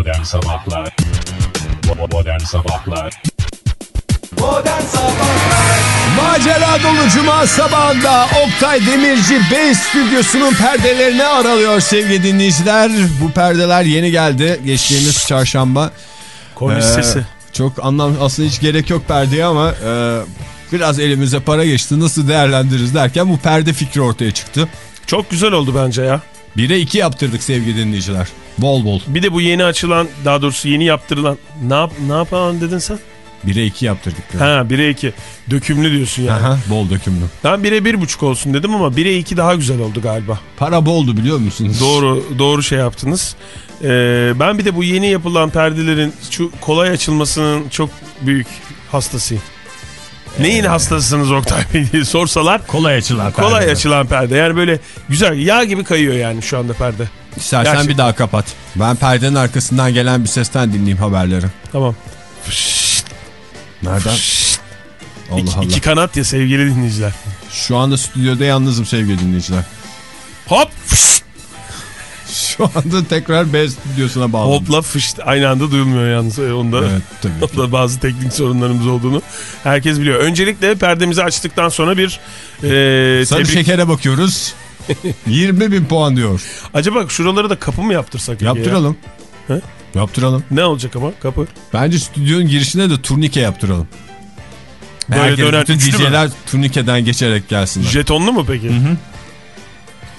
Modern Sabahlar Modern Sabahlar Modern Sabahlar Macera dolu cuma sabahında Oktay Demirci Bey stüdyosunun perdelerini aralıyor sevgili dinleyiciler. Bu perdeler yeni geldi geçtiğimiz çarşamba. Korniş Ee, sesi. Çok anlam aslında hiç gerek yok perdeye ama e, biraz elimize para geçti nasıl değerlendiririz derken bu perde fikri ortaya çıktı. Çok güzel oldu bence ya. 1'e 2 yaptırdık sevgili dinleyiciler. Bol bol. Bir de bu yeni açılan daha doğrusu yeni yaptırılan ne yap ne yapalım dedin sen? 1'e 2 yaptırdık. Ha 1'e 2 dökümlü diyorsun yani. Aha, bol dökümlü. Ben 1'e 1,5 olsun dedim ama 1'e 2 daha güzel oldu galiba. Para boldu biliyor musunuz? Doğru doğru şey yaptınız. Ee, ben bir de bu yeni yapılan perdelerin şu kolay açılmasının çok büyük hastasıyım. Neyin hastasısınız Oktay Bey diye sorsalar Kolay açılan kolay perdeler. açılan perde. Yani böyle güzel yağ gibi kayıyor yani şu anda perde. İstersen Gerçekten. bir daha kapat. Ben perdenin arkasından gelen bir sesten dinleyeyim haberleri. Tamam. Nereden? Allah İki, Allah. iki kanat ya sevgili dinleyiciler. Şu anda stüdyoda yalnızım sevgili dinleyiciler. Hop Şu anda tekrar B stüdyosuna bağladım. hopla fışt aynı anda duyulmuyor yalnız. Ee, Onda, Evet tabii. onda bazı teknik sorunlarımız olduğunu herkes biliyor. Öncelikle perdemizi açtıktan sonra bir e, Sarı tebrik- şekere bakıyoruz. 20 bin puan diyor. Acaba şuraları da kapı mı yaptırsak? ya? Yaptıralım. He? Yaptıralım. Ne olacak ama kapı? Bence stüdyonun girişine de turnike yaptıralım. Böyle Herkes dönen bütün? DJ'ler turnikeden geçerek gelsinler. Jetonlu mu peki?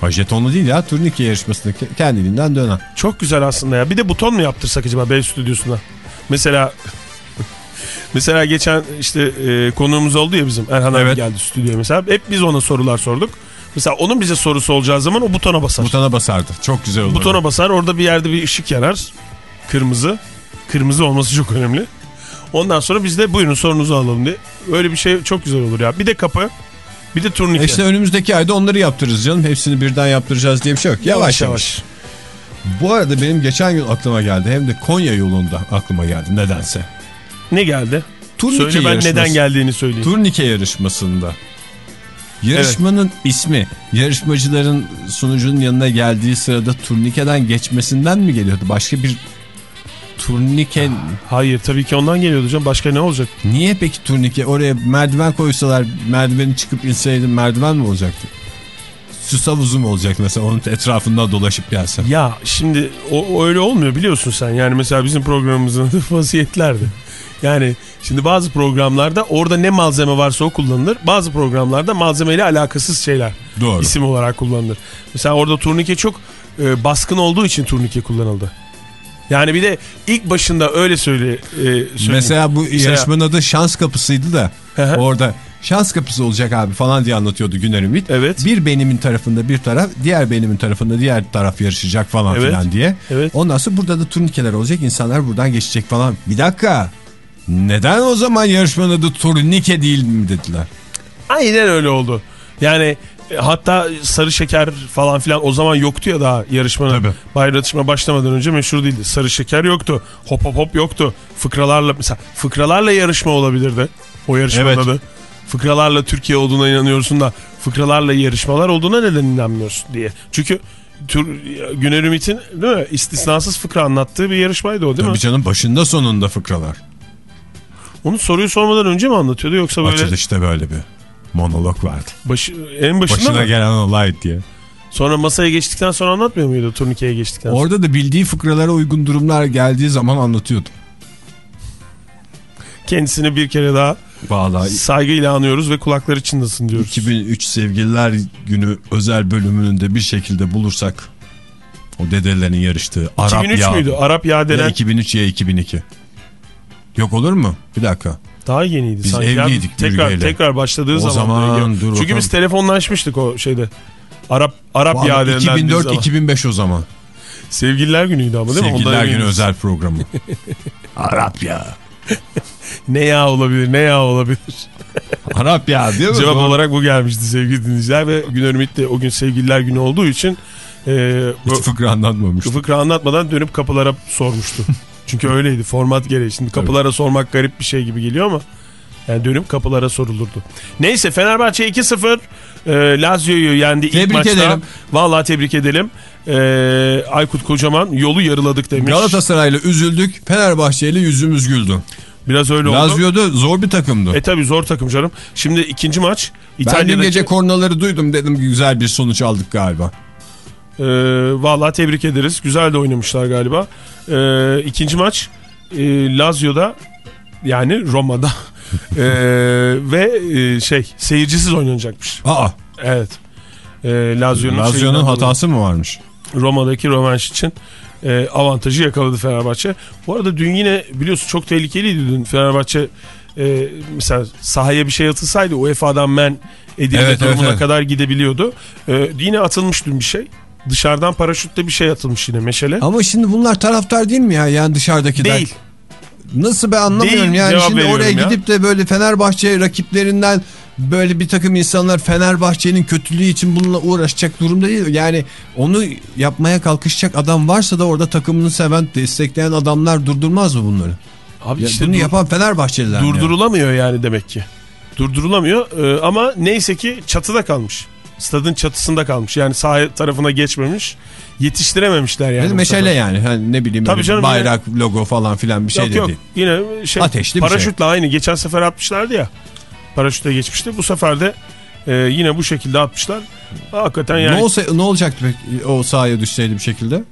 Ha, jetonlu değil ya turnike yarışmasında ke- kendiliğinden dönen. Çok güzel aslında ya. Bir de buton mu yaptırsak acaba B stüdyosuna? Mesela mesela geçen işte e, konuğumuz oldu ya bizim Erhan abi Evet. geldi stüdyoya mesela. Hep biz ona sorular sorduk. Mesela onun bize sorusu olacağı zaman o butona basar. Butona basardı. Çok güzel olurdu. Butona basar orada bir yerde bir ışık yanar. Kırmızı. Kırmızı olması çok önemli. Ondan sonra biz de buyurun sorunuzu alalım diye. Öyle bir şey çok güzel olur ya. Bir de kapı. Bir de turnike. İşte önümüzdeki ayda onları yaptırırız canım. Hepsini birden yaptıracağız diye bir şey yok. Yavaş yavaş. Bu arada benim geçen gün aklıma geldi. Hem de Konya yolunda aklıma geldi nedense. Ne geldi? Turnike Söyle ben yarışması. neden geldiğini söyleyeyim. Turnike yarışmasında. Yarışmanın ismi yarışmacıların sunucunun yanına geldiği sırada turnikeden geçmesinden mi geliyordu? Başka bir turnike Hayır tabii ki ondan geliyordu canım. Başka ne olacak? niye peki turnike oraya merdiven koysalar merdiveni çıkıp inseydin merdiven mi olacaktı? Süs havuzu mu olacak mesela onun etrafında dolaşıp gelsen? Ya şimdi o öyle olmuyor biliyorsun sen. Yani mesela bizim programımızın adı vaziyetlerdi. Yani şimdi bazı programlarda orada ne malzeme varsa o kullanılır. Bazı programlarda malzemeyle alakasız şeyler Doğru. isim olarak kullanılır. Mesela orada turnike çok e, baskın olduğu için turnike kullanıldı. Yani bir de ilk başında öyle söyle, e, söyleyeyim. Mesela bu Mesela- yarışmanın adı şans kapısıydı da orada şans kapısı olacak abi falan diye anlatıyordu Güner Ümit. Evet. Bir benimin tarafında bir taraf diğer benimin tarafında diğer taraf yarışacak falan Evet. filan diye. Evet. Ondan sonra burada da turnikeler olacak insanlar buradan geçecek falan. Bir dakika neden o zaman yarışmanın adı turnike değil mi dediler. Aynen öyle oldu. Yani hatta sarı şeker falan filan o zaman yoktu ya daha yarışmanın Tabii. bayratışma başlamadan önce meşhur değildi. Sarı şeker yoktu. Hop hop hop yoktu. Fıkralarla mesela fıkralarla yarışma olabilirdi. O yarışmanın Evet. adı. Fıkralarla Türkiye olduğuna inanıyorsun da fıkralarla yarışmalar olduğuna neden inanmıyorsun diye. Çünkü Tür, Güner Ümit'in değil mi? istisnasız fıkra anlattığı bir yarışmaydı o değil Tabii mi? canım başında sonunda fıkralar. Onu soruyu sormadan önce mi anlatıyordu yoksa böyle Açılışta böyle bir monolog vardı. başı, en başında Başına mı? gelen olay diye. Sonra masaya geçtikten sonra anlatmıyor muydu turnikeye geçtikten sonra? Orada da bildiği fıkralara uygun durumlar geldiği zaman anlatıyordu. Kendisini bir kere daha Vallahi saygıyla anıyoruz ve kulakları çınlasın diyoruz. 2003 Sevgililer Günü özel bölümünün de bir şekilde bulursak o dedelerin yarıştığı Arap 2003 Yağ. müydü? Arap Ya denen 2003 ya 2002. Yok olur mu? Bir dakika. Daha yeniydi Biz sanki. ya. evliydik tekrar tekrar başladığı O zaman. zaman dur Çünkü bakalım. biz telefonlaşmıştık o şeyde. Arap Arap Yağ denilen bir zaman. 2004-2005 o zaman. Sevgililer günüydü ama değil mi? Sevgililer Ondan Günü özel programı. Arap ya. Ne yağ olabilir ne yağ olabilir. Arap ya değil mi? Cevap Doğru. olarak bu gelmişti sevgili dinleyiciler ve Güner Ümit de o gün sevgililer günü olduğu için e, Hiç fıkra anlatmamış. fıkra anlatmadan dönüp kapılara sormuştu. Çünkü öyleydi format gereği. Şimdi kapılara sormak garip bir şey gibi geliyor ama yani dönüp kapılara sorulurdu. Neyse Fenerbahçe 2-0 e, Lazio'yu yendi ilk Tebrik maçta. ederim. Vallahi tebrik edelim. Ee, Aykut Kocaman yolu yarıladık demiş. Galatasaray'la üzüldük. Fenerbahçe'yle yüzümüz güldü. Biraz öyle oldu. Lazio'da zor bir takımdı. E tabi zor takım canım. Şimdi ikinci maç ben İtalya'daki... dün gece kornaları duydum dedim güzel bir sonuç aldık galiba. Ee, Valla tebrik ederiz. Güzel de oynamışlar galiba. Ee, ikinci maç e, Lazio'da yani Roma'da Ee, ve e, şey seyircisiz oynanacakmış. Aa, Evet. Ee, Lazio'nun Lazio'nun hatası mı varmış? Roma'daki rövanş için e, avantajı yakaladı Fenerbahçe. Bu arada dün yine biliyorsun çok tehlikeliydi dün Fenerbahçe e, mesela sahaya bir şey atılsaydı UEFA'dan men edilme Evet, evet, durumuna evet. kadar gidebiliyordu. E, yine atılmış dün bir şey. Dışarıdan paraşütle bir şey atılmış yine meşale. Ama şimdi bunlar taraftar değil mi ya? Yani dışarıdakiler. Değil. Nasıl ben anlamıyorum Değil, yani şimdi oraya ya. gidip de böyle Fenerbahçe rakiplerinden böyle bir takım insanlar Fenerbahçe'nin kötülüğü için bununla uğraşacak durumda değil. Yani onu yapmaya kalkışacak adam varsa da orada takımını seven, destekleyen adamlar durdurmaz mı bunları? Abi Ya işte bunu yapan Fenerbahçeliler. durdurulamıyor yani demek ki. Durdurulamıyor Ee, ama neyse ki çatıda kalmış. Stadın çatısında kalmış. Yani sağ tarafına geçmemiş. Yetiştirememişler yani. Meşale yani. Hani ne bileyim Tabii canım bayrak, logo falan filan bir şey yok de yok. değil. Yine şey Ateşli bir şey. paraşütle aynı. Geçen sefer atmışlardı ya. Paraşütle geçmişti. Bu sefer de e, yine bu şekilde atmışlar. Hakikaten yani. Ne olsa ne olacaktı peki o sahaya düşseydi bir şekilde?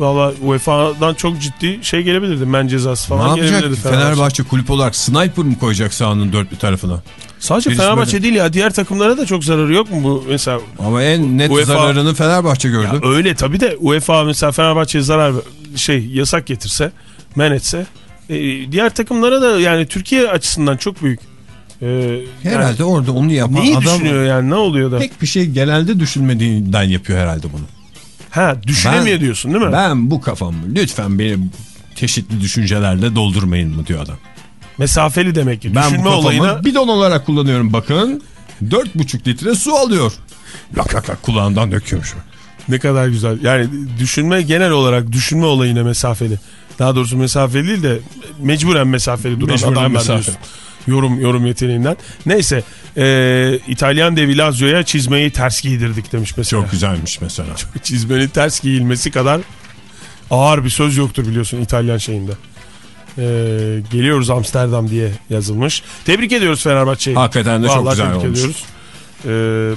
Valla UEFA'dan çok ciddi şey gelebilirdi. Men cezası falan ne gelebilirdi Fenerbahçe. kulüp olarak sniper mı koyacak sahanın dört bir tarafına? Sadece Birisi Fenerbahçe böyle- değil ya. Diğer takımlara da çok zararı yok mu bu mesela? Ama en net UEFA zararını Fenerbahçe gördü. Ya öyle tabii de UEFA mesela Fenerbahçe'ye zarar şey yasak getirse, men etse e, diğer takımlara da yani Türkiye açısından çok büyük. E, Herhalde orada onu yani yapan neyi adam düşünüyor yani ne oluyor da? pek bir şey genelde düşünmediğinden yapıyor herhalde bunu. Ha düşünemiyor Ben- diyorsun değil mi? Ben bu kafamı lütfen benim çeşitli düşüncelerle doldurmayın mı diyor adam. Mesafeli demek ki. Ben bu Düşünme kafamı olayına bidon olarak kullanıyorum bakın. 4,5 litre su alıyor. Lak lak lak kulağından döküyormuş. ne kadar güzel. Yani düşünme genel olarak düşünme olayına mesafeli. Daha doğrusu mesafeli değil de mecburen mesafeli duran Mecburen adamlar diyorsun. Yorum yorum yeteneğinden. Neyse, e, İtalyan devi Lazio'ya çizmeyi ters giydirdik demiş mesela. Çok güzelmiş mesela. çizmenin ters giyilmesi kadar ağır bir söz yoktur biliyorsun İtalyan şeyinde. Ee, geliyoruz Amsterdam diye yazılmış. Tebrik ediyoruz Fenerbahçe'yi. Hakikaten de çok Vallahi güzel tebrik olmuş. ediyoruz. Ee,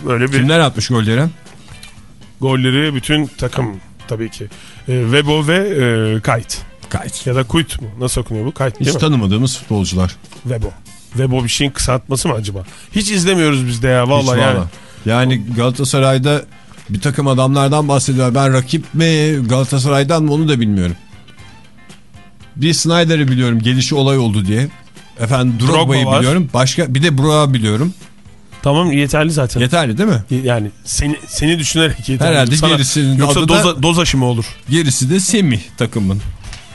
böyle bir Kimler atmış golleri? golleri bütün takım tabii ki. Ee, Webo ve e, Kayt. Kayıt. Ya da Kuyt mu? Nasıl okunuyor bu? Kayt değil Hiç mi? tanımadığımız futbolcular. Webo. Webo bir şeyin kısaltması mı acaba? Hiç izlemiyoruz biz de ya Hiç vallahi yani. valla. Yani Galatasaray'da bir takım adamlardan bahsediyor. Ben rakip mi Galatasaray'dan mı onu da bilmiyorum. Bir Snyder'ı biliyorum gelişi olay oldu diye. Efendim Drogba'yı biliyorum. Başka bir de Bro'a biliyorum. Tamam yeterli zaten. Yeterli değil mi? yani seni seni düşünerek yeterli. Herhalde Sana- gerisinin Yoksa adı da- doza, doz aşımı olur. Gerisi de Semih takımın.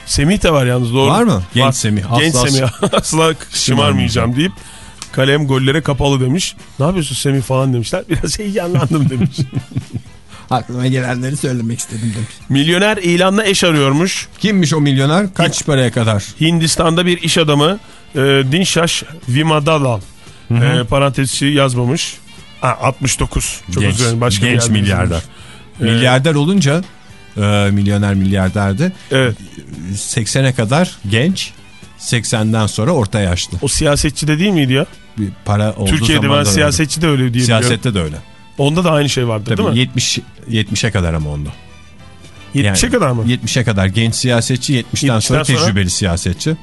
Semih de var yalnız doğru. Var mı? Genç Var. Semih. Genç Asla- Semih. Asla şımarmayacağım deyip kalem gollere kapalı demiş. Ne yapıyorsun Semih falan demişler. Biraz heyecanlandım demiş. Aklıma gelenleri söylemek istedim demiş. Milyoner ilanla eş arıyormuş. Kimmiş o milyoner? Kaç paraya kadar? Hindistan'da bir iş adamı e, Dinshash Vimadalal e, parantez içi yazmamış. Ha, 69. Çok özür dilerim. Başka genç milyarder. yazılmış. Milyarder olunca e, milyoner milyarderdi. Evet. 80'e kadar genç, 80'den sonra orta yaşlı. O siyasetçi de değil miydi ya? Bir para olduğu Türkiye'de ben siyasetçi de öyle diye. Siyasette de öyle. Onda da aynı şey vardı değil mi? 70 70'e kadar ama onda. 70'e Yani kadar mı? 70'e kadar genç siyasetçi, 70'ten 70'ten sonra sonra? tecrübeli siyasetçi.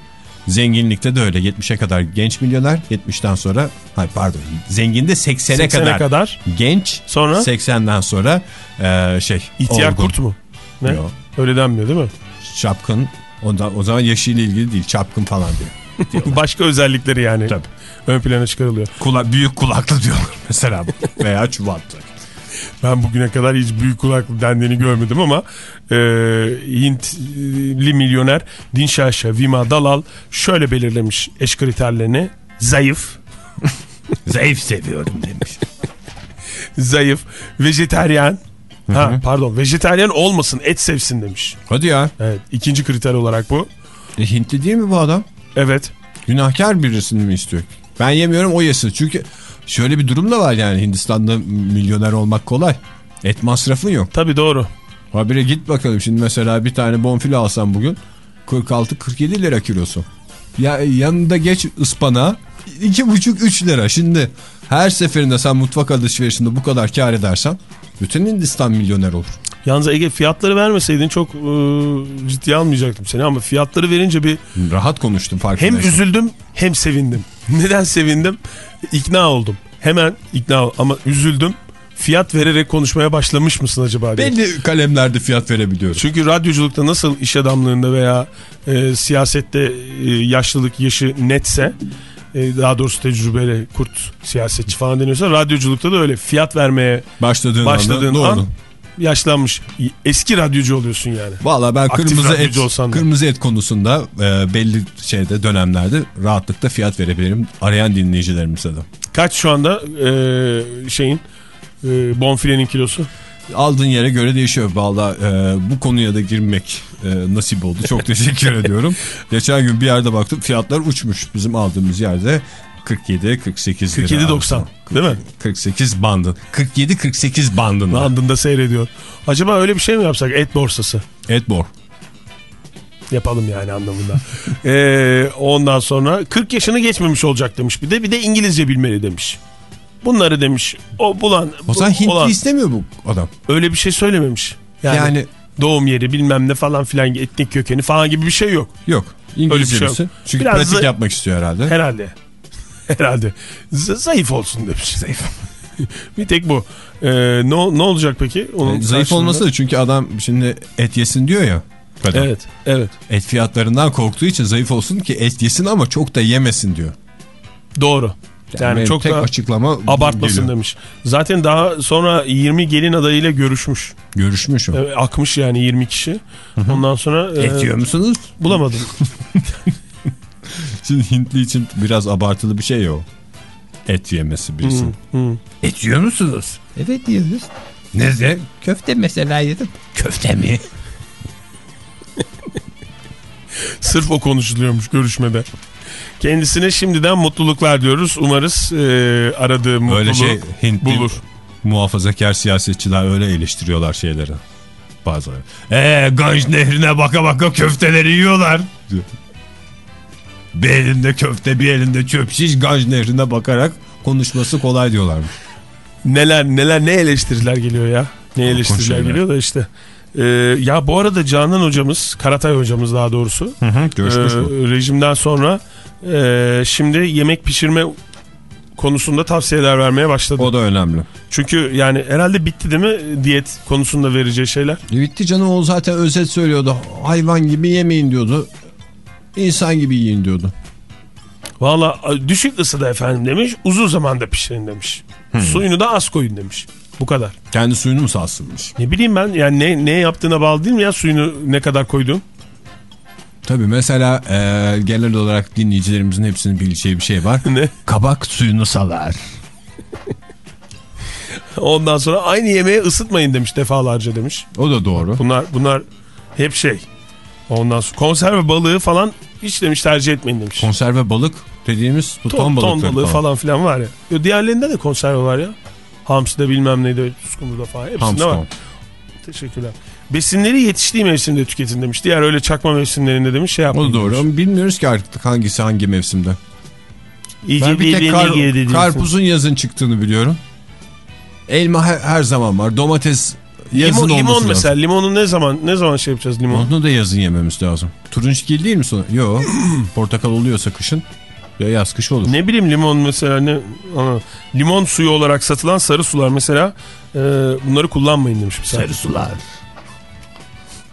Zenginlikte de öyle. 70'e kadar genç milyoner, 70'ten sonra hayır pardon. Zenginde 80'e 80'e kadar, kadar. genç, Sonra 80'den sonra e, şey ihtiyar olgun. kurt mu? Ne? Yok. Öyle denmiyor değil mi? Çapkın. O zaman yaşıyla ilgili değil. Çapkın falan diyor. Başka özellikleri yani. Tabii. Ön plana çıkarılıyor. Kula, büyük kulaklı diyorlar mesela. bu. Veya çuvallı. Ben bugüne kadar hiç büyük kulaklı dendiğini görmedim ama e, Hintli milyoner Dinşaşa Vima Dalal şöyle belirlemiş eş kriterlerini. Zayıf, Zayıf seviyorum demiş. zayıf, vejeteryan. Ha pardon vejeteryan olmasın et sevsin demiş. Hadi ya. Evet ikinci kriter olarak bu. E, Hintli değil mi bu adam? Evet. Günahkar birisini mi istiyor? Ben yemiyorum o yesin. Çünkü şöyle bir durum da var yani Hindistan'da milyoner olmak kolay. Et masrafın yok. Tabii doğru. Habire git bakalım şimdi mesela bir tane bonfile alsam bugün 46-47 lira kilosu. Ya yanında geç ıspanağı 2,5-3 lira. Şimdi her seferinde sen mutfak alışverişinde bu kadar kar edersen bütün Hindistan milyoner olur. Yalnız Ege fiyatları vermeseydin çok e, ciddiye almayacaktım seni ama fiyatları verince bir Rahat konuştum hem farkındaysan. üzüldüm hem sevindim. Neden sevindim? İkna oldum. Hemen ikna ol- ama üzüldüm. Fiyat vererek konuşmaya başlamış mısın acaba diye. Belli kalemlerde fiyat verebiliyorum. Çünkü radyoculukta nasıl iş adamlığında veya e, siyasette e, yaşlılık yaşı netse e, daha doğrusu tecrübeli kurt siyasetçi falan deniyorsa radyoculukta da öyle fiyat vermeye Başladığın, başladığın anda doğru. an yaşlanmış eski radyocu oluyorsun yani. Valla ben Aktif kırmızı et, olsan kırmızı et konusunda e, belli şeyde dönemlerde rahatlıkla fiyat verebilirim arayan dinleyicilerimize de. Kaç şu anda e, şeyin e, bonfilenin kilosu? Aldığın yere göre değişiyor. Valla e, bu konuya da girmek e, nasip oldu. Çok teşekkür ediyorum. Geçen gün bir yerde baktım fiyatlar uçmuş. Bizim aldığımız yerde 47-48 lira. 47.90 değil mi? 48 bandı. 47-48 bandında. Bandında seyrediyor. Acaba öyle bir şey mi yapsak et borsası? Etbor. Yapalım yani anlamında. Ee, ondan sonra 40 yaşını geçmemiş olacak demiş bir de bir de İngilizce bilmeli demiş. Bunları demiş o bulan. O zaman Hintli olan- istemiyor bu adam. Öyle bir şey söylememiş. Yani, Yani, doğum yeri bilmem ne falan filan etnik kökeni falan gibi bir şey yok. yok. İngilizce şey misin? yok. Çünkü Biraz pratik da- yapmak istiyor herhalde. Herhalde. Herhalde. Z- zayıf olsun demiş. Zayıf. bir tek bu. Ee, ne, ne olacak peki? Onun E, Zayıf karşılığında? olması da çünkü adam şimdi et yesin diyor ya. kadın. Evet. Evet. Et fiyatlarından korktuğu için zayıf olsun ki et yesin ama çok da yemesin diyor. Doğru. Yani, benim çok tek da açıklama abartmasın geliyor. demiş. Zaten daha sonra 20 gelin adayıyla görüşmüş. Görüşmüş o. Evet, akmış yani 20 kişi. Ondan sonra e, Et yiyor musunuz? bulamadım. Şimdi Hintli için biraz abartılı bir şey ya o. Et yemesi birisi. Hı, hı. Et yiyor musunuz? Evet yiyoruz. Ne Köfte mesela yedim. Köfte mi? Sırf o konuşuluyormuş görüşmede. Kendisine şimdiden mutluluklar diyoruz. Umarız e, aradığı mutluluğu Öyle şey Hintli bulur. muhafazakar siyasetçiler öyle eleştiriyorlar şeyleri. Bazıları. Eee Ganj nehrine baka baka köfteleri yiyorlar. Bir elinde köfte bir elinde çöp şiş Ganj nehrine bakarak konuşması kolay diyorlarmış. Neler neler ne eleştiriler geliyor ya. Ne eleştiriler geliyor da işte. E, ya bu arada Canan hocamız, Karatay hocamız daha doğrusu. Hı hı, görüşmüş e, bu. rejimden sonra e, şimdi yemek pişirme konusunda tavsiyeler vermeye başladı. O da önemli. Çünkü yani herhalde bitti değil mi diyet konusunda vereceği şeyler? E bitti canım o zaten özet söylüyordu. Hayvan gibi yemeyin diyordu. İnsan gibi yiyin diyordu. Valla düşük ısıda efendim demiş uzun zamanda pişirin demiş. Suyunu da az koyun demiş. Bu kadar. Kendi suyunu mu sarsılmış? Ne bileyim ben yani ne, ne yaptığına bağlı değil mi ya suyunu ne kadar koyduğun? Tabii mesela e, genel olarak dinleyicilerimizin hepsinin bileceği bir şey var. Ne? Kabak suyunu salar. Ondan sonra aynı yemeği ısıtmayın demiş defalarca demiş. O da doğru. Bunlar bunlar hep şey. Ondan sonra konserve balığı falan hiç demiş tercih etmeyin demiş. Konserve balık dediğimiz bu ton, ton, ton balığı falan. falan filan var ya. Diğerlerinde de konserve var ya. Hamsi'de bilmem neydi, Suskundu'da falan. Hepsinde var. Hamston. Teşekkürler. Besinleri yetiştiği mevsimde tüketin demiş. Diğer öyle çakma mevsimlerinde demiş şey O yapmayın da doğru demiş. ama bilmiyoruz ki artık hangisi hangi mevsimde. İyice Ben bir tek kar- karpuzun yazın çıktığını biliyorum. Elma her, her zaman var. Domates yazın Limon, limon lazım. mesela limonu ne zaman ne zaman şey yapacağız limon? Onu da yazın yememiz lazım. Turunçgil değil mi sonra? Yok. Portakal oluyorsa kışın. Ya yaz kış olur. Ne bileyim limon mesela ne ana, limon suyu olarak satılan sarı sular mesela e, bunları kullanmayın demiş mesela. sular.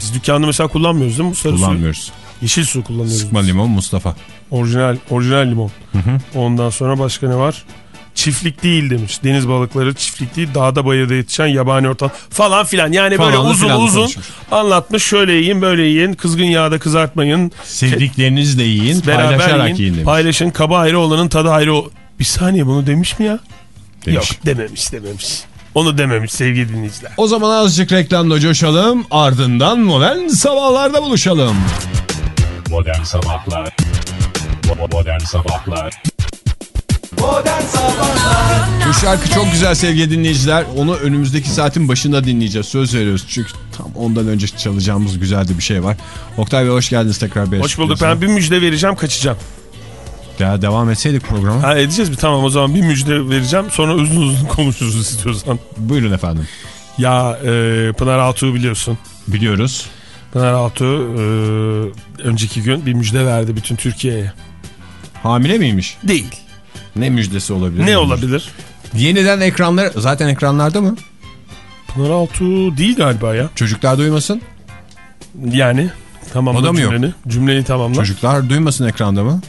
Biz dükkanda mesela kullanmıyoruz değil mi bu sarı suyu? Kullanmıyoruz. Yeşil su kullanıyoruz. Sıkma limon Mustafa. Orijinal orijinal limon. Ondan sonra başka ne var? Çiftlik değil demiş. Deniz balıkları çiftlik değil. Dağda bayırda yetişen yabani ortam falan filan. Yani böyle Falanlı uzun uzun konuşmuş. anlatmış. Şöyle yiyin böyle yiyin. Kızgın yağda kızartmayın. Sevdiklerinizle yiyin, Beraber paylaşarak yiyin. yiyin demiş. Paylaşın. Kaba ayrı olanın tadı ayrı. o- Bir saniye bunu demiş mi ya? Demiş. Yok dememiş dememiş. Onu dememiş sevgili dinleyiciler. O zaman azıcık reklamda coşalım. Ardından modern sabahlarda buluşalım. Modern Sabahlar Modern Sabahlar Modern Sabahlar Bu şarkı çok güzel sevgili dinleyiciler. Onu önümüzdeki saatin başında dinleyeceğiz. Söz veriyoruz. Çünkü tam ondan önce çalacağımız güzel de bir şey var. Oktay Bey hoş geldiniz tekrar. Hoş bulduk ben bir müjde vereceğim kaçacağım. Ya devam etseydik programa. Ha edeceğiz mi? Tamam o zaman bir müjde vereceğim sonra uzun uzun konuşuruz istiyorsan. Buyurun efendim. Ya e, Pınar Altuğ'u biliyorsun. Biliyoruz. Pınar Altuğ e, önceki gün bir müjde verdi bütün Türkiye'ye. Hamile miymiş? Değil. Ne müjdesi olabilir? Ne olabilir? Yeniden ekranlar zaten ekranlarda mı? Pınar Altuğ değil galiba ya. Çocuklar duymasın. Yani tamamla O da mı yok? cümleni. Cümleyi tamamla. Çocuklar duymasın ekranda mı?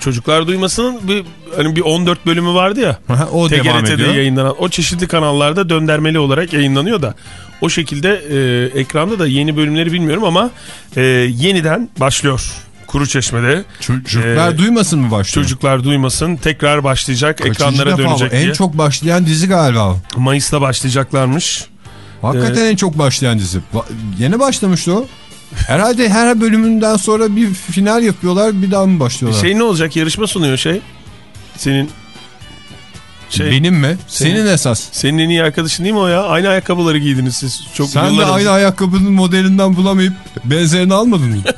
Çocuklar duymasının bir, hani bir 14 bölümü vardı ya. Aha, o devam TGRT'de ediyor. yayınlanan o çeşitli kanallarda döndermeli olarak yayınlanıyor da o şekilde e, ekranda da yeni bölümleri bilmiyorum ama e, yeniden başlıyor Kuru Çeşme'de. Çocuklar Ee, duymasın mı başlıyor? Çocuklar duymasın tekrar başlayacak Kaçıncı ekranlara dönecek En diye. çok başlayan dizi galiba. Mayıs'ta başlayacaklarmış. Hakikaten en çok başlayan dizi. Yeni başlamıştı o. Herhalde her bölümünden sonra bir final yapıyorlar bir daha mı başlıyorlar? Şey ne olacak yarışma sunuyor şey. Senin şey Benim mi? Senin- Senin, esas. senin en iyi arkadaşın değil mi o ya? Aynı ayakkabıları giydiniz siz. Çok Sen de yıllar önce. aynı ayakkabının modelinden bulamayıp benzerini almadın mı?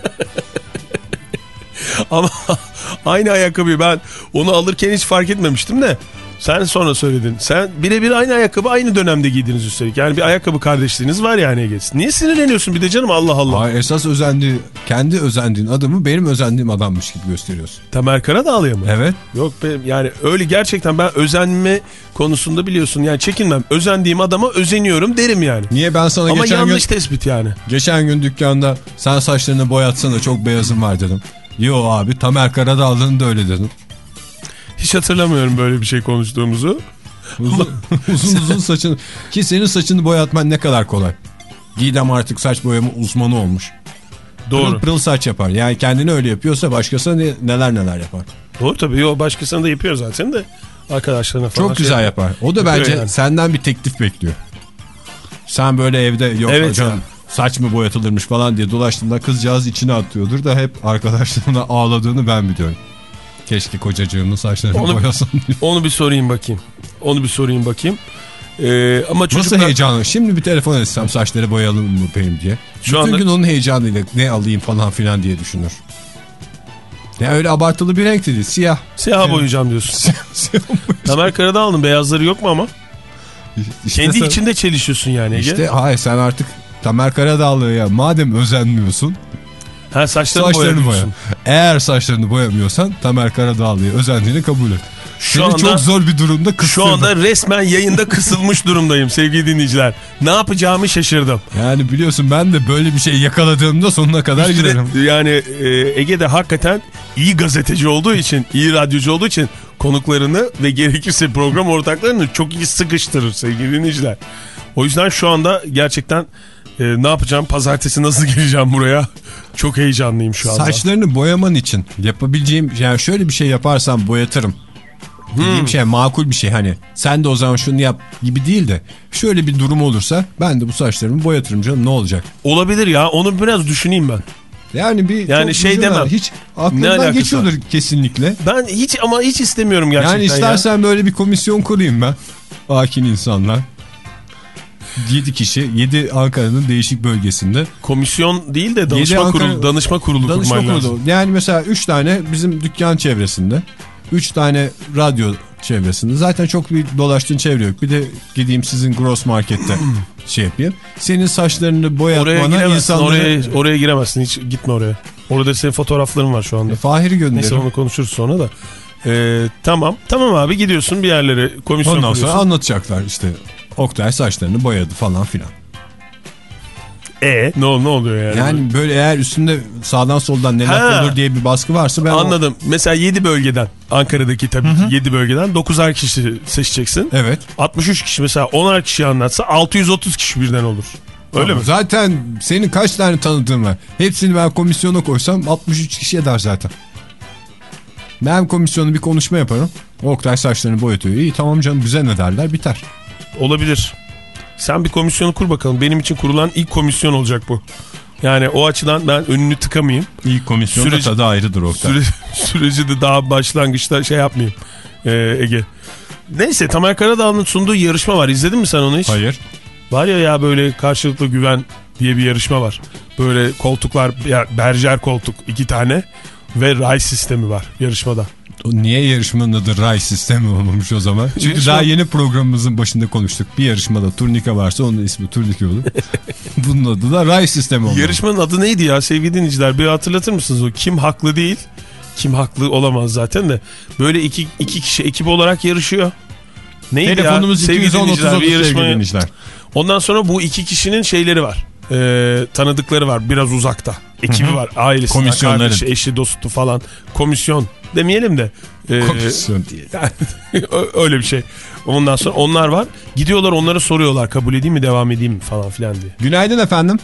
Ama aynı ayakkabıyı ben onu alırken hiç fark etmemiştim de. Sen sonra söyledin. Sen birebir aynı ayakkabı aynı dönemde giydiniz üstelik. Yani bir ayakkabı kardeşliğiniz var yani Ege'si. Niye sinirleniyorsun bir de canım Allah Allah. Hayır esas özendiği, kendi özendiğin adamı benim özendiğim adammış gibi gösteriyorsun. Tamer Karadağlı'ya mı? Evet. Yok be yani öyle gerçekten ben özenme konusunda biliyorsun yani çekinmem. Özendiğim adama özeniyorum derim yani. Niye ben sana Ama geçen yanlış gün tespit yani. geçen gün dükkanda sen saçlarını boyatsana çok beyazın var dedim. Yo abi Tamer Karadağlı'nın da öyle dedim. Hiç hatırlamıyorum böyle bir şey konuştuğumuzu. Uzun uzun, uzun saçını ki senin saçını boyatman ne kadar kolay. Didem artık saç boyama uzmanı olmuş. Doğru. Pırıl pırıl saç yapar. Yani kendini öyle yapıyorsa başkasına ne- neler neler yapar. Doğru tabii. Yo, başkasına da yapıyor zaten de. Arkadaşlarına falan. Çok şey güzel yapar. O da bence yani. senden bir teklif bekliyor. Sen böyle evde yok Evet hocam ya. saç mı boyatılırmış falan diye dolaştığında kızcağız içine atıyordur da hep arkadaşlarına ağladığını ben biliyorum. Keşke kocacığımın saçlarını Onu- boyasam. Onu bir sorayım bakayım. Onu bir sorayım bakayım. Ee, ama Nasıl çocuklar... heyecanlı. Şimdi bir telefon etsem saçları boyalım mı benim diye. Şu Bütün anda- gün onun heyecanıyla ne alayım falan filan diye düşünür. Ya öyle abartılı bir renk değil. Siyah. Siyah boyayacağım diyorsun. Tamer Karadağlı'nın beyazları yok mu ama? İşte Kendi sen- içinde çelişiyorsun yani. İşte hayır sen artık Tamer Karadağlı'ya madem özenmiyorsun ha saçlarını, saçlarını boya. Eğer saçlarını boyamıyorsan Tamer Karadağlı'ya özendiğini kabul et. Şu Seni anda- çok zor bir durumda Şu kıstırdım. anda resmen yayında kısılmış durumdayım sevgili dinleyiciler. Ne yapacağımı şaşırdım. Yani biliyorsun ben de böyle bir şey yakaladığımda sonuna kadar İşte giderim. yani e, Ege de hakikaten iyi gazeteci olduğu için, iyi radyocu olduğu için konuklarını ve gerekirse program ortaklarını çok iyi sıkıştırır sevgili dinleyiciler. O yüzden şu anda gerçekten e, ne yapacağım? Pazartesi nasıl geleceğim buraya? Çok heyecanlıyım şu anda. Saçlarını boyaman için yapabileceğim yani şöyle bir şey yaparsam boyatırım. Hmm. Dediğim şey makul bir şey hani sen de o zaman şunu yap gibi değil de şöyle bir durum olursa ben de bu saçlarımı boyatırım canım ne olacak? Olabilir ya onu biraz düşüneyim ben. Yani bir Yani şey demem. Hiç Ne aklımdan geçiyordur kesinlikle. Ben hiç ama hiç istemiyorum gerçekten Yani ya. istersen böyle bir komisyon kurayım ben. Akin insanlar. 7 kişi 7 Ankara'nın değişik bölgesinde. Komisyon değil de danışma Ankara- kurulu, danışma kurulu Danışma kurulu. lazım. Yani mesela 3 tane bizim dükkan çevresinde. 3 tane radyo çevresinde. Zaten çok bir dolaştığın çevre yok. Bir de gideyim sizin gross markette şey yapayım. Senin saçlarını Oraya boyatmana giremezsin. insanları... Oraya, oraya giremezsin. Hiç gitme oraya. Orada senin fotoğrafların var şu anda. E, Fahir'i Neyse gönderin. onu konuşuruz sonra da. Ee, tamam. Tamam abi gidiyorsun bir yerlere komisyon Ondan kuruyorsun. sonra anlatacaklar işte. Oktay saçlarını boyadı falan filan. E ne, ol- ne oluyor yani? Yani böyle eğer üstünde sağdan soldan neler Ha. olur diye bir baskı varsa ben o- Anladım. Mesela 7 bölgeden Ankara'daki tabii ki 7 bölgeden 9'ar kişi seçeceksin. Evet. 63 kişi mesela 10'ar kişi anlatsa 630 kişi birden olur. Öyle Tamam. mi? Zaten senin kaç tane tanıdığın var? Hepsini ben komisyona koysam 63 kişi eder zaten. Ben komisyonu bir konuşma yaparım. Oktay saçlarını boyatıyor. İyi tamam canım bize ne derler biter. Olabilir. Sen bir komisyonu kur bakalım. Benim için kurulan ilk komisyon olacak bu. Yani o açıdan ben önünü tıkamayayım. İlk komisyonda Süreci- tadı ayrıdır Oktay. Süre, süreci de daha başlangıçta şey yapmayayım. e, Ege. Neyse Tamer Karadağ'ın sunduğu yarışma var. İzledin mi sen onu hiç? Hayır. Var ya ya böyle karşılıklı güven diye bir yarışma var. Böyle koltuklar berjer koltuk iki tane ve ray sistemi var yarışmada. Niye yarışmanın adı ray sistemi olmamış o zaman? Çünkü Yarışma- daha yeni programımızın başında konuştuk. Bir yarışmada turnika varsa onun ismi turnike olur. Bunun adı da ray sistemi olmalı. Yarışmanın adı neydi ya sevgili dinleyiciler? Bir hatırlatır mısınız o? Kim haklı değil? Kim haklı olamaz zaten de. Böyle iki, iki kişi ekip olarak yarışıyor. Neydi Telefonumuz ya? Sevgili 210 30 dinleyiciler, 30 bir sevgili yarışmaya- dinleyiciler. Ondan sonra bu iki kişinin şeyleri var. Ee, tanıdıkları var biraz uzakta. Ekibi var. Ailesi, kardeşi, eşi, dostu falan. Komisyon demeyelim de. ee, Komisyon diye. Öyle bir şey. Ondan sonra onlar var. Gidiyorlar onlara soruyorlar kabul edeyim mi devam edeyim mi falan filan diye. Günaydın efendim.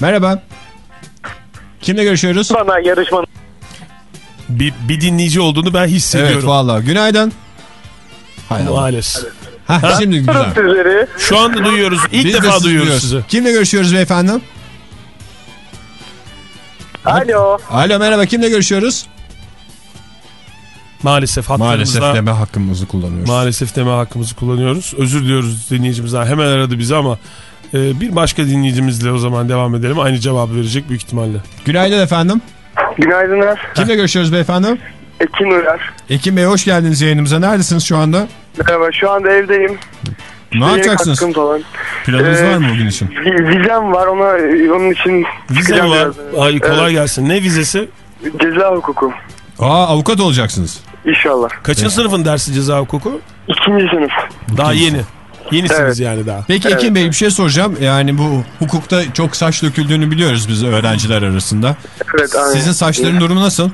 Merhaba. Kimle görüşüyoruz? Bana yarışmanın Bir, bir dinleyici olduğunu ben Evet hissediyorum. valla. Günaydın. Hay Allah. Maalesef. Hah, şimdi güzel. sizleri Şu anda duyuyoruz. İlk Biz de defa duyuyoruz duyuyoruz. sizi. Kimle görüşüyoruz beyefendi? Alo. Alo merhaba kimle görüşüyoruz? Maalesef Maalesef hakkımızda deme hakkımızı kullanıyoruz. maalesef deme hakkımızı kullanıyoruz. Özür diliyoruz dinleyicimizden. Hemen aradı bizi ama e, bir başka dinleyicimizle o zaman devam edelim. Aynı cevabı verecek büyük ihtimalle. Günaydın efendim. Günaydınlar. Kimle görüşüyoruz beyefendi? Ekin Uyar. Ekim Bey hoş geldiniz yayınımıza. Neredesiniz şu anda? Merhaba şu anda evdeyim. Ne yapacaksınız? Falan. Planınız Ee, var mı bugün için? Vi- Vizem var ona onun için Vize mi çıkacağım var? biraz. Ay kolay Evet. gelsin. Ne vizesi? Ceza hukuku. Aa avukat olacaksınız. İnşallah. Kaçıncı sınıfın dersi ceza hukuku? İkinci sınıf. Daha yeni. Yenisiniz Evet. yani daha. Peki Ekim Bey bir şey soracağım. Yani bu hukukta çok saç döküldüğünü biliyoruz biz öğrenciler arasında. Evet aynen. Sizin saçların durumu nasıl?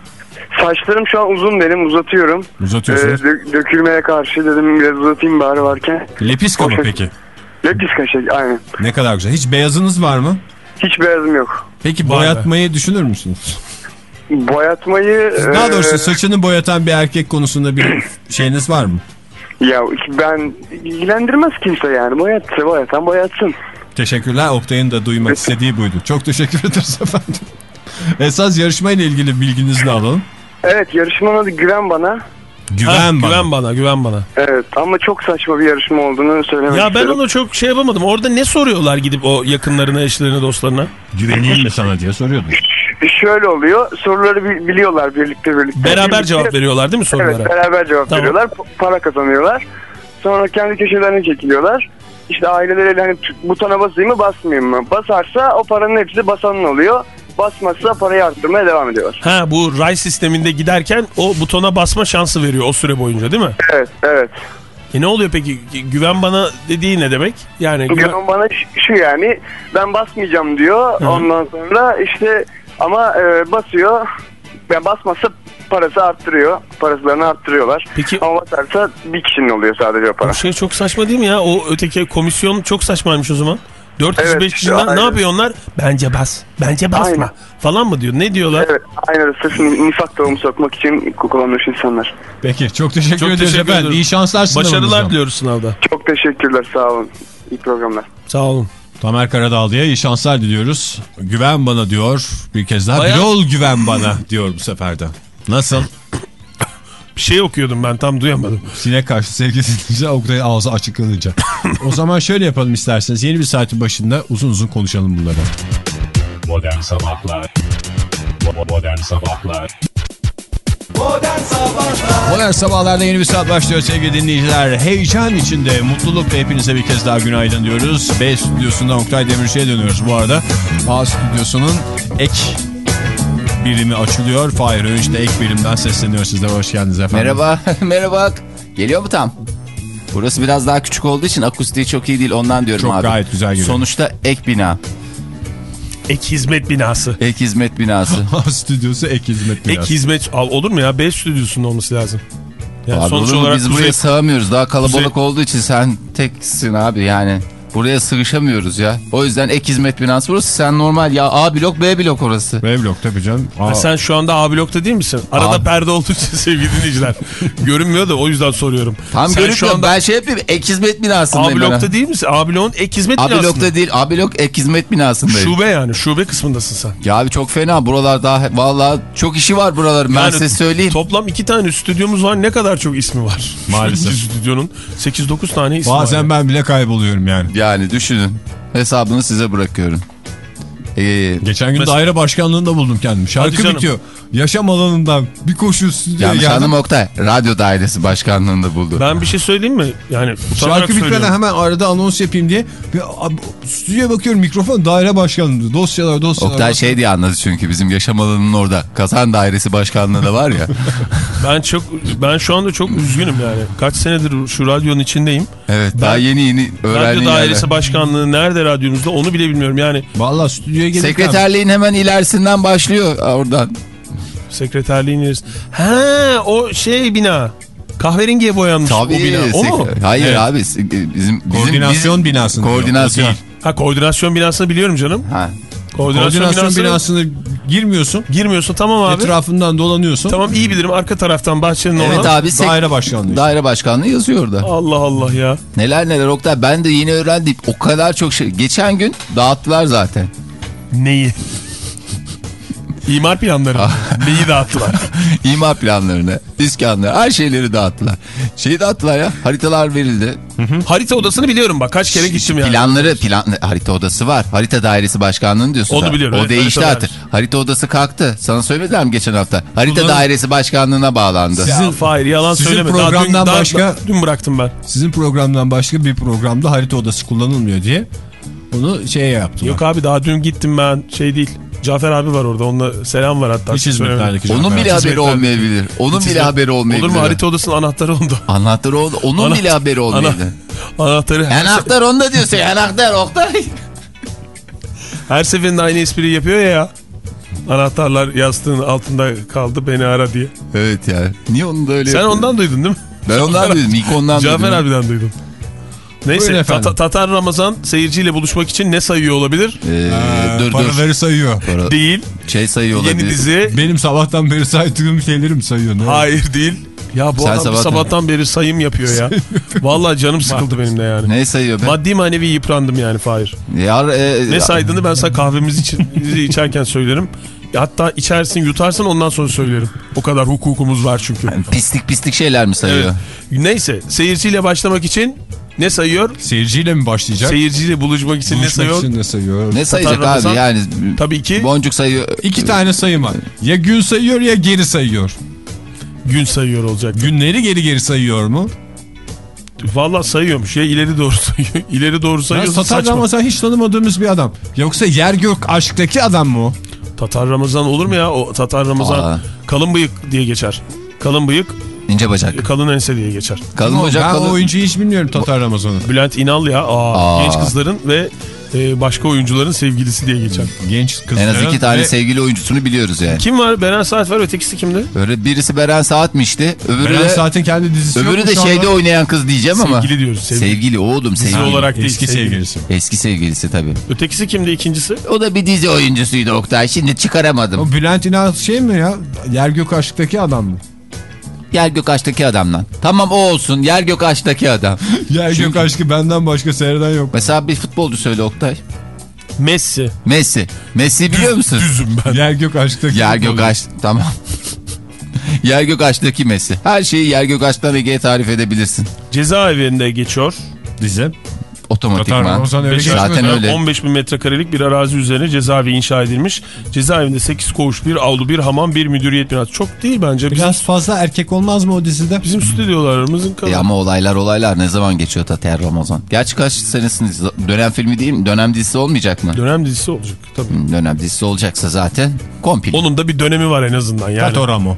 Saçlarım şu an uzun benim uzatıyorum. Ee, Uzatıyorsunuz. dö- dökülmeye karşı dedim biraz uzatayım bari varken. Lepiska mı peki? Lepis kaşe aynen. Ne kadar güzel. Hiç beyazınız var mı? Hiç beyazım yok. Peki Vay be. boyatmayı düşünür müsünüz? Boyatmayı... Daha e, doğrusu saçını boyatan bir erkek konusunda bir şeyiniz var mı? Ya ben ilgilendirmez kimse yani. Boyatsa boyatan boyatsın. Teşekkürler. Oktay'ın da duymak istediği buydu. Çok teşekkür ederiz efendim. Esas yarışmayla ilgili bilginizi de alalım. Evet yarışmanın adı Güven Bana. Güven Ha, bana. Güven bana, güven bana. Evet ama çok saçma bir yarışma olduğunu söylemek Ya ben isterim. onu çok şey yapamadım. Orada ne soruyorlar gidip o yakınlarına, eşlerine, dostlarına? Güveneyim mi sana diye soruyordum. Şöyle oluyor soruları bi- biliyorlar birlikte birlikte. Beraber Birlikte- cevap veriyorlar değil mi sorulara? Evet beraber cevap Tamam. veriyorlar. Para kazanıyorlar. Sonra kendi köşelerine çekiliyorlar. İşte aileleriyle hani butona basayım mı basmayayım mı? Basarsa o paranın hepsi basanın oluyor. Basmazsa parayı arttırmaya devam ediyorlar. Ha bu ray sisteminde giderken o butona basma şansı veriyor o süre boyunca değil mi? Evet evet. E ne oluyor peki? Güven bana dediği ne demek? Yani güven... Güven bana şu yani ben basmayacağım diyor. Hı. Ondan sonra işte ama e, basıyor. Ben basmazsa parası arttırıyor. Paraslarını arttırıyorlar. Peki Ama basarsa bir kişinin oluyor sadece o para. bu şey çok saçma değil mi ya? O öteki komisyon çok saçmaymış o zaman. 405 Evet, kişiden ne aynen. yapıyor onlar? Bence bas. Bence basma. Aynen. Falan mı diyor? Ne diyorlar? Evet, aynen sırf nifak tohumu sokmak için kullanmış insanlar. Peki çok teşekkür Çok ederiz teşekkür efendim. ederim. İyi şanslar sınavınızda. Başarılar diliyoruz sınavda. Çok teşekkürler, sağ olun. İyi programlar. Sağ olun. Tamer Karadağ diye iyi şanslar diliyoruz. Güven bana diyor. Bir kez daha Bayağı- yol güven bana diyor bu sefer de. Nasıl? Bir şey okuyordum ben tam duyamadım. Sinek karşı sevgili dinleyiciler Oktay'ın ağzı açık kalınca. o zaman şöyle yapalım isterseniz. Yeni bir saatin başında uzun uzun konuşalım bunları. Modern Sabahlar Modern Sabahlar Modern Sabahlar Modern sabahlarda yeni bir saat başlıyor sevgili dinleyiciler. Heyecan içinde mutlulukla hepinize bir kez daha günaydın diyoruz. B stüdyosundan Oktay Demirci'ye dönüyoruz bu arada. A stüdyosunun ek birimi açılıyor. Fahir de ek birimden sesleniyor sizlere. Hoş geldiniz efendim. Merhaba, merhaba. Geliyor mu tam? Burası biraz daha küçük olduğu için akustiği çok iyi değil ondan diyorum Çok abi. gayet güzel geliyor. Sonuçta ek bina, Ek hizmet binası. ek hizmet binası. Stüdyosu ek hizmet Ek biraz. hizmet Al, olur mu ya? B stüdyosunda olması lazım. Yani abi sonuç olur mu? olarak Biz kuzey- buraya sığamıyoruz. Daha kalabalık Kuzey- olduğu için sen teksin abi yani. Buraya sığışamıyoruz ya. O yüzden ek hizmet binası burası. Sen normal ya A blok B blok orası. B blok tabii canım. Aa, Ha, sen şu anda A blokta değil misin? Arada Abi. perde olduğu için sevgili dinleyiciler. Görünmüyor da o yüzden soruyorum. Tam Sen şu anda ben şey yapayım ek hizmet A binasındayım. blokta değil misin? A bloğun ek hizmet A binasında. blokta değil A blok ek hizmet binasındayım. Şube yani şube kısmındasın sen. Ya abi çok fena buralar daha vallahi çok işi var buraların ben Yani size söyleyeyim. Toplam iki tane stüdyomuz var. Ne kadar çok ismi var. Maalesef. Stüdyonun 8-9 tane ismi var. Bazen ben bile kayboluyorum yani. Yani düşünün hesabını size bırakıyorum. Ee, Geçen gün daire başkanlığında buldum kendimi. Şarkı bitiyor. Yaşam alanından bir koşu stüdyoya yanlış geldim. anlama Oktay. Radyo dairesi başkanlığında buldu. Ben bir şey söyleyeyim mi? Yani Şarkı bitmeden hemen arada anons yapayım diye. Bir, stüdyoya bakıyorum mikrofon daire başkanlığı. Dosyalar dosyalar. Oktay şey diye anladı çünkü bizim yaşam alanının orada. Kazan dairesi başkanlığı da var ya. Ben çok ben şu anda çok üzgünüm yani. Kaç senedir şu radyonun içindeyim. Evet daha yeni yeni öğrendiğim Radyo dairesi yerler. başkanlığı nerede radyonuzda onu bile bilmiyorum. Yani Valla stüdyoya gelirken. Sekreterliğin hemen ilerisinden başlıyor oradan. Sekreterliğin neresi? Ha o şey bina. Kahverengiye boyanmış Tabii. o bina. O mu? Hayır Evet. abi bizim, bizim Koordinasyon bizim- binasında. Koordinasyon. Ha koordinasyon binasını biliyorum canım. Ha. Koordinasyon, Koordinasyon binası binasına girmiyorsun. girmiyorsun tamam abi. Etrafından dolanıyorsun. Tamam iyi bilirim arka taraftan bahçenin Evet oradan. abi Daire başkanlığı. daire başkanlığı yazıyor orada. Allah Allah ya. Neler neler Oktay ben de yeni öğrendim. O kadar çok şey. Geçen gün dağıttılar zaten. Neyi? İmar planları. Neyi dağıttılar? İmar planlarını, iskanları, her şeyleri dağıttılar. Şeyi dağıttılar ya haritalar verildi. Harita odasını biliyorum bak kaç kere gittim yani. Planları, plan, harita odası var. Harita dairesi başkanlığını diyorsun. Onu sen. biliyorum, O evet, değişti harita artık. Harita odası kalktı. Sana söylemediler mi geçen hafta? Harita Kullanım- dairesi başkanlığına bağlandı. Ya Fahir yalan sizin söyleme. Daha programdan daha- başka- daha dün bıraktım ben. Sizin programdan başka bir programda harita odası kullanılmıyor diye onu şeye yaptılar. Yok abi daha dün gittim ben şey değil. Cafer abi var orada onunla selam var hatta. Hiç hizmetlerdeki Onun bile Cafer. haberi olmayabilir. Onun bile haberi olmayabilir. Olur mu harita odasının anahtarı onda. Anahtarı oldu. Onun Ana- bile haberi olmayabilir. Anahtarı Anahtar onda diyorsun. Anahtar Oktay. her seferinde aynı espriyi yapıyor ya. Anahtarlar yastığın altında kaldı beni ara diye. Evet ya. Niye onu da öyle Sen yapıyorsun? ondan duydun değil mi? Ben ondan duydum. İlk ondan duydum. Cafer abiden duydum. Neyse efendim. Tata- Tatar Ramazan seyirciyle buluşmak için ne sayıyor olabilir? Ee, Ha, dur dur. paraları sayıyor. Para- Değil. Şey sayıyor olabilir. Yeni dizi. Benim sabahtan beri saydığım şeyleri mi sayıyor? Ne? Hayır değil. Ya bu Sen adam sabahtan- sabahtan... beri sayım yapıyor ya. Vallahi canım sıkıldı benim de yani. Ne sayıyor be? Maddi manevi yıprandım yani Fahir. Yar, e, Ne saydığını ben sana kahvemiz için içerken söylerim. Hatta içersin yutarsın ondan sonra söylerim. O kadar hukukumuz var çünkü. Pislik pislik şeyler mi sayıyor? Evet. Neyse seyirciyle başlamak için ne sayıyor? Seyirciyle mi başlayacak? Seyirciyle buluşmak için ne Buluşmak sayıyor? için ne sayıyor? Ne sayacak Tatar abi yani? Tabii ki Boncuk sayıyor. İki tane sayım var. Ya gün sayıyor ya geri sayıyor. gün sayıyor olacak. Günleri geri geri sayıyor mu? Vallahi sayıyormuş ya ileri doğru sayıyor. İleri doğru Ben sayıyorsa Tatar saçma. Ramazan hiç tanımadığımız bir adam. Yoksa yer gök aşktaki adam mı o? Tatar Ramazan olur mu ya? O Tatar Ramazan Aa. kalın bıyık diye geçer. Kalın bıyık, İnce bacak. kalın ense diye geçer. Kalın ben bacak o kalın. oyuncuyu hiç bilmiyorum Tatar Ramazan'ı. Bülent İnal ya. Aa, Aa. Genç kızların ve e, başka oyuncuların sevgilisi diye geçer. Genç En kızların. az iki tane ve sevgili oyuncusunu biliyoruz yani. Kim var? Beren Saat var. Ötekisi kimdi? Öyle birisi Beren Saat'mişti. Öbürü Beren de, Saat'in kendi dizisi öbürü de şu anda? şeyde oynayan kız diyeceğim ama. Sevgili diyoruz. Sevgili. Sevgili oğlum Dizi sevgili. olarak değil. Eski sevgili. sevgilisi. Eski sevgilisi tabii. Ötekisi kimdi ikincisi? O da bir dizi oyuncusuydu Oktay. Şimdi çıkaramadım. O Bülent İnal şey mi ya? Yer gök aşktaki adam mı? Yer Gökaş'taki adamdan. Tamam o olsun. Yer Gökaş'taki adam. Yer gök aşkı benden başka seyreden yok. Mesela bir futbolcu söyle Oktay. Messi. Messi. Messi biliyor musun? Düzüm ben. Yer gök aşktaki. Yer futbolcu. Gökaş. Tamam. Yer Gökaş'taki Messi. Her şeyi Yer Gökaş'tan Ege'ye tarif edebilirsin. Cezaevinde geçiyor. Dizi. Otomatikman. Zaten öyle. 15 bin metrekarelik bir arazi üzerine cezaevi inşa edilmiş. Cezaevinde 8 koğuş, bir avlu, bir hamam, bir müdüriyet binası. Çok değil bence. Bizim, Biraz fazla erkek olmaz mı o dizide? bizim stüdyolarımızın kadar. E ama olaylar olaylar ne zaman geçiyor Tater Ramazan? Gerçi kaç senesinde dönem filmi değil mi? Dönem dizisi olmayacak mı? Dönem dizisi olacak tabii. Dönem dizisi olacaksa zaten kompil. Onun da bir dönemi var en azından yani. Tatoramo.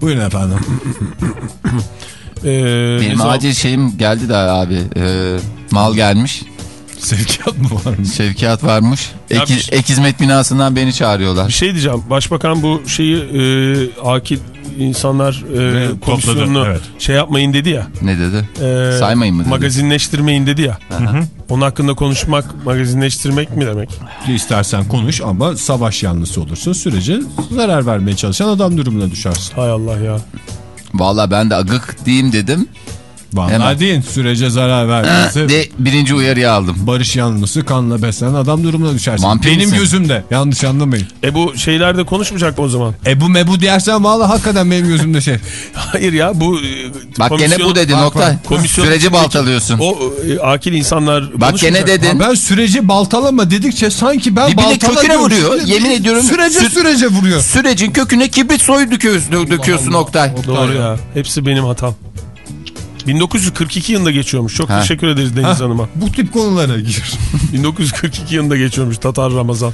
Buyurun efendim. Ee, Benim bizim- acil şeyim geldi de abi. e, mal gelmiş. Sevkiyat mı varmış? Sevkiyat varmış. Ya Ek, bir şey- ek hizmet binasından beni çağırıyorlar. Bir şey diyeceğim. Başbakan bu şeyi e, akil insanlar e, komisyonunu evet. şey yapmayın dedi ya. Ne dedi? E, Saymayın mı dedi? Magazinleştirmeyin dedi ya. Onun hakkında konuşmak, magazinleştirmek mi demek? İstersen konuş ama savaş yanlısı olursun. Sürece zarar vermeye çalışan adam durumuna düşersin. Hay Allah ya. Valla ben de agık diyeyim dedim. Vallahi Hemen. deyin sürece zarar vermesi. De birinci uyarıyı aldım. Barış yanlısı kanla beslenen adam durumuna düşersin. Vampir Benim misin? gözümde yanlış anlamayın. E bu şeylerde konuşmayacak mı o zaman? Ebu mebu dersen valla hakikaten benim gözümde şey. Hayır ya bu... e, Bak gene bu dedi nokta. Süreci baltalıyorsun. O e, akil insanlar Bak gene dedin. Ben süreci baltalama dedikçe sanki ben Dibine köküne vuruyor. Yemin ediyorum. Sürece Sü- sürece vuruyor. Sürecin köküne kibrit soyu döküyorsun, döküyorsun Oktay. Doğru ya. Hepsi benim hatam. 1942 yılında geçiyormuş. Çok Ha. teşekkür ederiz Deniz Hah, Hanım'a. Bu tip konulara gir. 1942 yılında geçiyormuş Tatar Ramazan.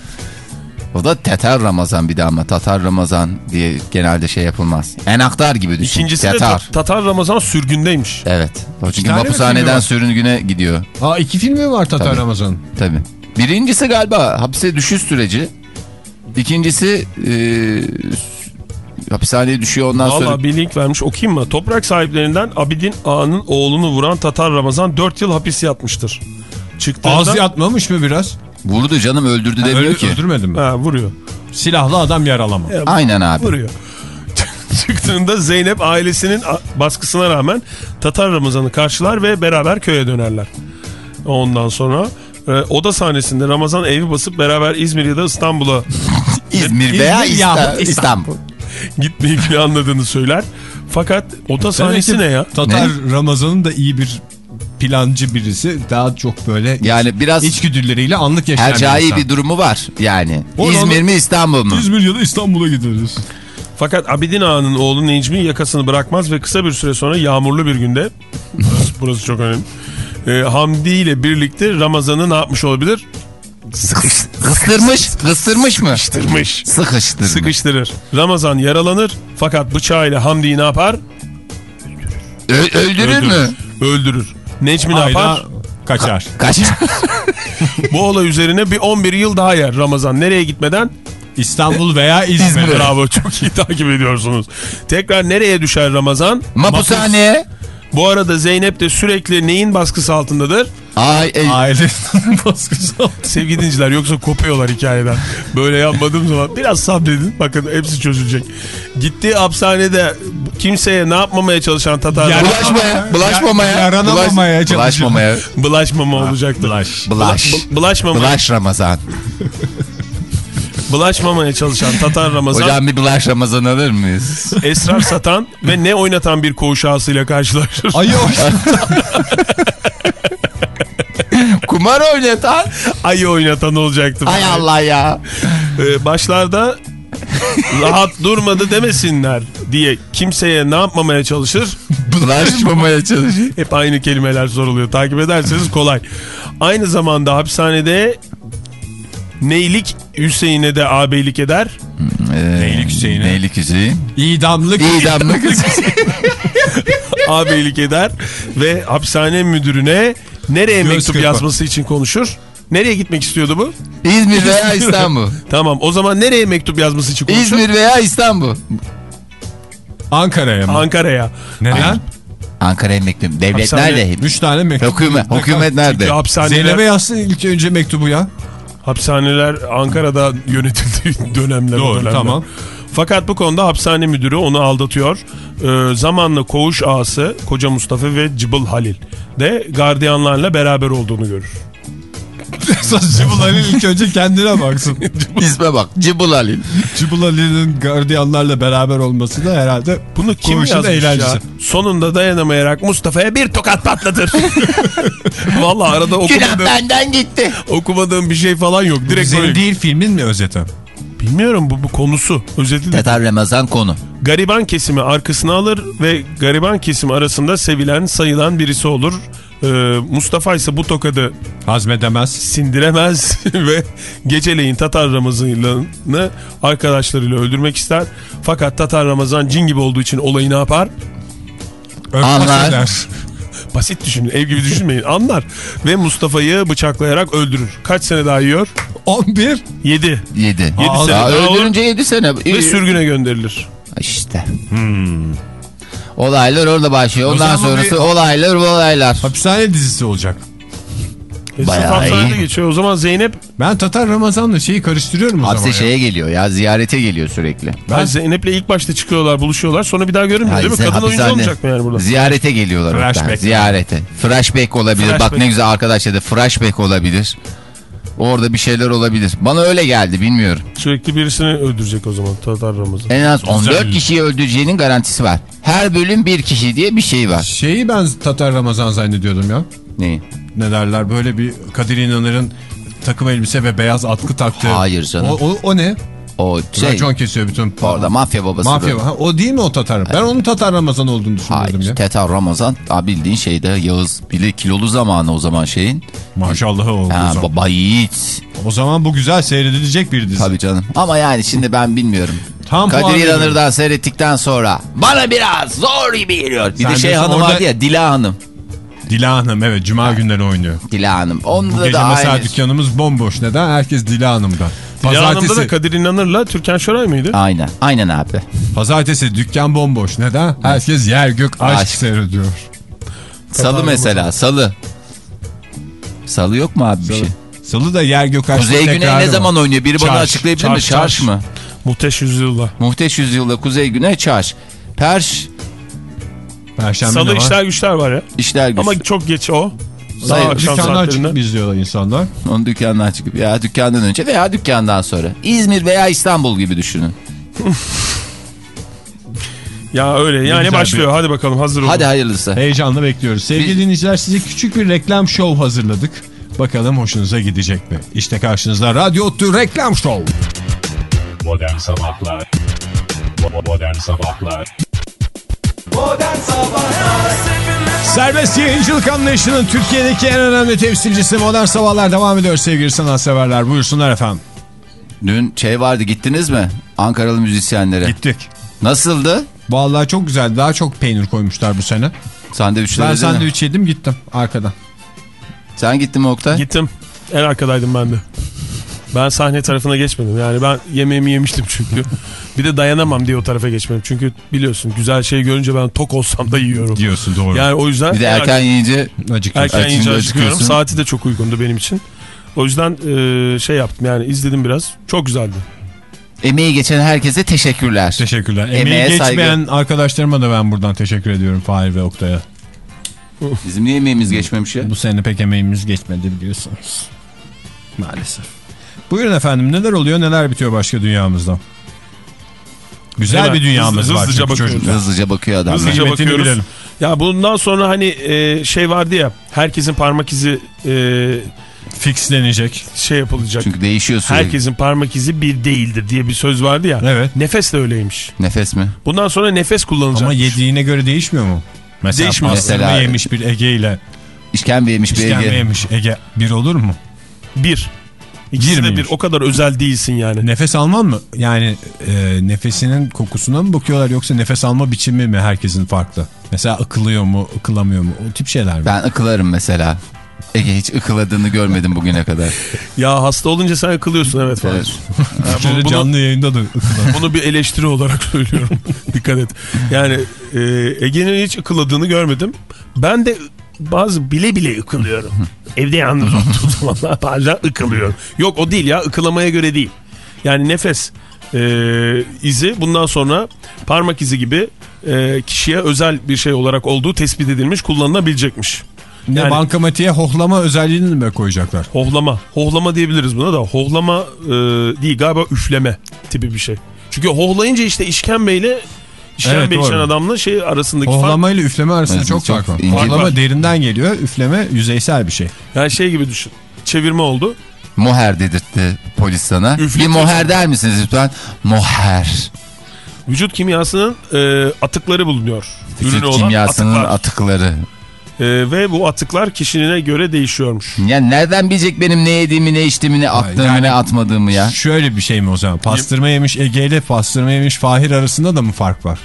O da Tatar Ramazan bir de ama Tatar Ramazan diye genelde şey yapılmaz. Enaktar gibi düşün. İkincisi de Tatar. Ta- Tatar Ramazan sürgündeymiş. Evet. O çünkü mapushaneden sürgüne gidiyor. Aa iki filmi var Tatar Tabii. Ramazan. Tabii. Birincisi galiba hapse düşüş süreci. İkincisi e, hapishaneye düşüyor ondan sonra. Valla bir link vermiş okuyayım mı? Toprak sahiplerinden Abidin Ağa'nın oğlunu vuran Tatar Ramazan 4 yıl hapis yatmıştır. Çıktığında... Az yatmamış mı biraz? Vurdu canım öldürdü demiyor Öldü, ki. öldürmedim mi? Ha, vuruyor. Silahlı adam yaralama. Aynen abi. Vuruyor. Çıktığında Zeynep ailesinin baskısına rağmen Tatar Ramazan'ı karşılar ve beraber köye dönerler. Ondan sonra e, oda sahnesinde Ramazan evi basıp beraber İzmir ya da İstanbul'a İzmir veya İzmir İsta- yahut İstanbul. Gitmeyi planladığını söyler. Fakat oda sahnesi ne ya? Tatar Ramazan'ın da iyi bir plancı birisi. Daha çok böyle Yani biraz içgüdüleriyle anlık yaşayan hercai insan. bir durumu var yani. Oradan- İzmir mi İstanbul mu? İzmir ya da İstanbul'a gideriz. Fakat Abidin Ağa'nın oğlu Necmi yakasını bırakmaz ve kısa bir süre sonra yağmurlu bir günde burası, burası çok önemli. E, Hamdi ile birlikte Ramazan'ı ne yapmış olabilir? Kıstırmış. Kıstırmış mı? Sıkıştırmış. Sıkıştırmış. Sıkıştırır. Ramazan yaralanır fakat bıçağıyla Hamdi'yi ne yapar? Ö- öldürür mü? Öldürür. Necmi ne yapar? Kaçar. Kaç. Bu olay üzerine bir 11 yıl daha yer Ramazan. Nereye gitmeden? İstanbul veya İzmir. İzmir. Bravo çok iyi takip ediyorsunuz. Tekrar nereye düşer Ramazan? Mapushaneye. Bu arada Zeynep de sürekli neyin baskısı altındadır? Ay, ey. Ailesinin baskısı. Sevgili dinciler yoksa kopuyorlar hikayeden. Böyle yapmadığım zaman biraz sabredin. Bakın hepsi çözülecek. Gittiği hapishanede kimseye ne yapmamaya çalışan Tatar Yara- Bulaşmaya. Bulaşmamaya. Yaranamamaya Bulaş-. Bulaşmamaya. bulaşmama olacaktı. Bulaş. Bulaş. Bu- bulaşmama, Bulaş Ramazan. bulaşmamaya çalışan Tatar Ramazan Hocam bir bulaş Ramazan alır mıyız? esrar satan ve ne oynatan bir koğuşağısıyla karşılaşır. Ayı o. Kumar oynatan. Ayı oynatan olacaktı. Ay Allah ya. Ee, başlarda rahat durmadı demesinler diye kimseye ne yapmamaya çalışır? Bulaşmamaya çalışıyor. Hep aynı kelimeler soruluyor. Takip ederseniz kolay. Aynı zamanda hapishanede neylik Hüseyin'e de ağabeylik eder. Ee, Neylik Hüseyin'e? Neylik Hüseyin. İdamlık. İdamlık Hüseyin. ağabeylik eder ve hapishane müdürüne nereye Göz mektup kırpar. yazması için konuşur? Nereye gitmek istiyordu bu? İzmir veya İstanbul. Tamam o zaman nereye mektup yazması için konuşur? İzmir veya İstanbul. Ankara'ya mı? Ankara'ya. Neden? Ankara mektup. Devlet Hapishane- nerede? Üç tane mektup. Hükümet, hükümet nerede? Hapishaneler, Zeynep'e yazsın ilk önce mektubu ya. hapishaneler Ankara'da yönetildiği dönemler. Doğru, dönemler. tamam. Fakat bu konuda hapishane müdürü onu aldatıyor. Ee, zamanla koğuş ağası Koca Mustafa ve Cıbıl Halil de gardiyanlarla beraber olduğunu görür. Esas Cıbıl Ali ilk önce kendine baksın. İsme bak. Cıbıl Halil. Cıbıl Ali'nin gardiyanlarla beraber olması da herhalde Bunu kim yazmış eğlencesi. ya? Sonunda dayanamayarak Mustafa'ya bir tokat patlatır. Vallahi arada Günah okumadığım, benden gitti. okumadığım bir şey falan yok. Direkt Senin böyle. değil filmin mi özeti? Bilmiyorum bu, bu konusu. Özeti de. Tatar Ramazan konu. Gariban kesimi arkasına alır ve gariban kesimi arasında sevilen sayılan birisi olur. Ee, Mustafa ise bu tokadı Hazmedemez. sindiremez ve geceleyin Tatar Ramazan'ı arkadaşlarıyla öldürmek ister. Fakat Tatar Ramazan cin gibi olduğu için olayı ne yapar? Örtbas Anlar. eder. Basit düşünün, ev gibi düşünmeyin. Anlar ve Mustafa'yı bıçaklayarak öldürür. Kaç sene daha yiyor? 11. 7. Yedi. Yedi Aa, sene daha öldürünce yedi sene. ve sürgüne gönderilir. İşte. Olaylar orada başlıyor. Ondan sonrası bir- olaylar olaylar. Hapishane dizisi olacak. Bayağı iyi. geçiyor. O zaman Zeynep Ben Tatar Ramazan'la şeyi karıştırıyorum o Hapse zaman. ya. şeye geliyor ya ziyarete geliyor sürekli. ben Zeynep'le ilk başta çıkıyorlar buluşuyorlar sonra bir daha görünmüyor Hayır, değil mi? Kadın oyuncu olmayacak mı yani burada? Ziyarete geliyorlar. Flashback. Ziyarete. Flashback olabilir. Bak Flashback. ne güzel arkadaşlar da flashback olabilir. Orada bir şeyler olabilir. Bana öyle geldi bilmiyorum. Sürekli birisini öldürecek o zaman Tatar Ramazan. En az 14 Güzel. kişiyi öldüreceğinin garantisi var. Her bölüm bir kişi diye bir şey var. Şeyi ben Tatar Ramazan zannediyordum ya. Neyi? Ne derler böyle bir Kadir İnanır'ın takım elbise ve beyaz atkı taktığı. Hayır canım. O, o, o ne? O şey Racon kesiyor bütün. orada mafya babası. Mafya. Ha, o değil mi o Tatar? Ben onun Tatar Ramazan olduğunu düşünüyordum Hayır. ya. Tetar Ramazan ha, bildiğin şeyde Yağız bile kilolu zamanı o zaman şeyin. Maşallah oldu Ha, o zaman. baba yiğit. O zaman bu güzel seyredilecek bir dizi. Tabii canım. Ama yani şimdi ben bilmiyorum. Tam Kadir. İnanır'dan seyrettikten sonra bana biraz zor gibi geliyor. Bir Sen de şey hanım orada- vardı ya Dila Hanım. Dila Hanım evet Cuma günleri oynuyor. Dila Hanım. Onda Bu da gece aynı. mesela dükkanımız bomboş. Neden? Herkes Dila Hanım'da. Dilan Hanım'da da Pazartesi, Kadir İnanır'la Türkan Şoray mıydı? Aynen. Aynen abi. pazartesi dükkan bomboş. Neden? Herkes yer gök aşk, Aşk. seyrediyor. Salı mesela. Salı. Salı yok mu abi bir şey? Salı da yer gök aşk Kuzey Güney ne zaman oynuyor? Biri bana Çarş, açıklayabilir mi? çarş, Çarş, çarş. mı? Muhteş Yüzyılda. Muhteş Yüzyılda Kuzey Güney Çarş. Perş Perşembe Salı işler güçler var ya. işler güç. Ama çok geç o. Akşam Dükkandan çıkıp izliyorlar insanlar. Onun dükkandan çıkıp ya dükkandan önce veya dükkandan sonra. İzmir veya İstanbul gibi düşünün. Ya öyle yani güzel başlıyor. Hadi bakalım hazır olun. Hadi hayırlısı. Heyecanla bekliyoruz. Sevgili Biz- dinleyiciler size küçük bir reklam show hazırladık. Bakalım hoşunuza gidecek mi? İşte karşınızda Radyo Ottu Reklam Show. Modern Sabahlar Modern Sabahlar Modern Sabahlar Serbest yayıncılık anlayışının Türkiye'deki en önemli temsilcisi Modern Sabahlar devam ediyor sevgili sanatseverler. Buyursunlar efendim. Dün şey vardı gittiniz mi? Ankaralı müzisyenlere. Gittik. Nasıldı? Vallahi çok güzel. Daha çok peynir koymuşlar bu sene. Sandviçler Ben ödedin mi? sandviç yedim gittim arkadan. Sen gittin mi Oktay? Gittim. En arkadaydım ben de. Ben sahne tarafına geçmedim. Yani ben yemeğimi yemiştim çünkü. Bir de dayanamam diye o tarafa geçmedim. Çünkü biliyorsun güzel şey görünce ben tok olsam da yiyorum. Diyorsun doğru. Yani o yüzden Bir de en erken yiyince Acıkıyorsun. Erken yiyince acıkıyorum. Saati de çok uygundu benim için. O yüzden e, şey yaptım yani izledim biraz. Çok güzeldi. emeği geçen herkese teşekkürler. Teşekkürler. Emeğe Emeği saygı. geçmeyen arkadaşlarıma da ben buradan teşekkür ediyorum Fahir ve Oktay'a. Bizim niye emeğimiz geçmemiş ya? Bu sene pek emeğimiz geçmedi biliyorsunuz. Maalesef. Buyurun efendim neler oluyor neler bitiyor başka dünyamızda? Güzel Hemen bir dünyamız hızlı- var hızlıca bakıyoruz. çocuklar. Hızlıca bakıyor adam. Hızlıca bakıyoruz. bilelim. Ya bundan sonra hani e, şey vardı ya herkesin parmak izi e, Fixlenecek. şey yapılacak. Çünkü değişiyor sürekli. Herkesin parmak izi bir değildir diye bir söz vardı ya. Evet. Nefes de öyleymiş. Nefes mi? Bundan sonra nefes kullanılacak. Ama yediğine göre değişmiyor mu? Mesela Değişmiyor. pastırma Mesela- yemiş bir Ege ile İşkembe yemiş bir işkembe Ege. yemiş Ege bir olur mu? Bir. İkisi Bir de bir. O kadar özel değilsin yani. Nefes alman mı? Yani e, nefesinin kokusuna mı bakıyorlar yoksa nefes alma biçimi mi herkesin farklı? Mesela ıkılıyor mu, ıkılamıyor mu? O tip şeyler mi? Ben ıkılarım mesela. Ege hiç ıkıladığını görmedim bugüne kadar. Ya hasta olunca sen akılıyorsun evet falan. Evet. Şöyle bunu- canlı yayında da ıkılan. Bunu bir eleştiri olarak söylüyorum. Dikkat et. Yani e, Ege'nin hiç ıkıladığını görmedim. Ben de bazı bile bile ıkılıyorum. Evde yalnız olduğum zamanlar bazen ıkılıyorum. Yok o değil ya ıkılamaya göre değil. Yani nefes e, izi bundan sonra parmak izi gibi e, kişiye özel bir şey olarak olduğu tespit edilmiş kullanılabilecekmiş. Ne Yani- bankamatiğe hohlama özelliğini mi koyacaklar? Hohlama. Hohlama diyebiliriz buna da. Hohlama e, değil galiba üfleme tipi bir şey. Çünkü hohlayınca işte işkembeyle işkembe Evet, doğru. içen adamla şey arasındaki fark. Hohlama ile üfleme arasında Evet, çok çok fark var. Var. derinden geliyor, üfleme yüzeysel bir şey. Yani şey gibi düşün. Çevirme oldu. Moher dedirtti polis sana. Üfletiyorsun. Bir moher der misiniz lütfen? Moher. Vücut kimyasının e, atıkları bulunuyor. Ürünü Vücut olan kimyasının atıklar. atıkları. E, ve bu atıklar kişiliğine göre değişiyormuş. Ya nereden bilecek benim ne yediğimi, ne içtiğimi, ne attığımı, yani- ne atmadığımı ya? Şöyle bir şey mi o zaman? Pastırma yemiş Ege ile pastırma yemiş Fahir arasında da mı fark var?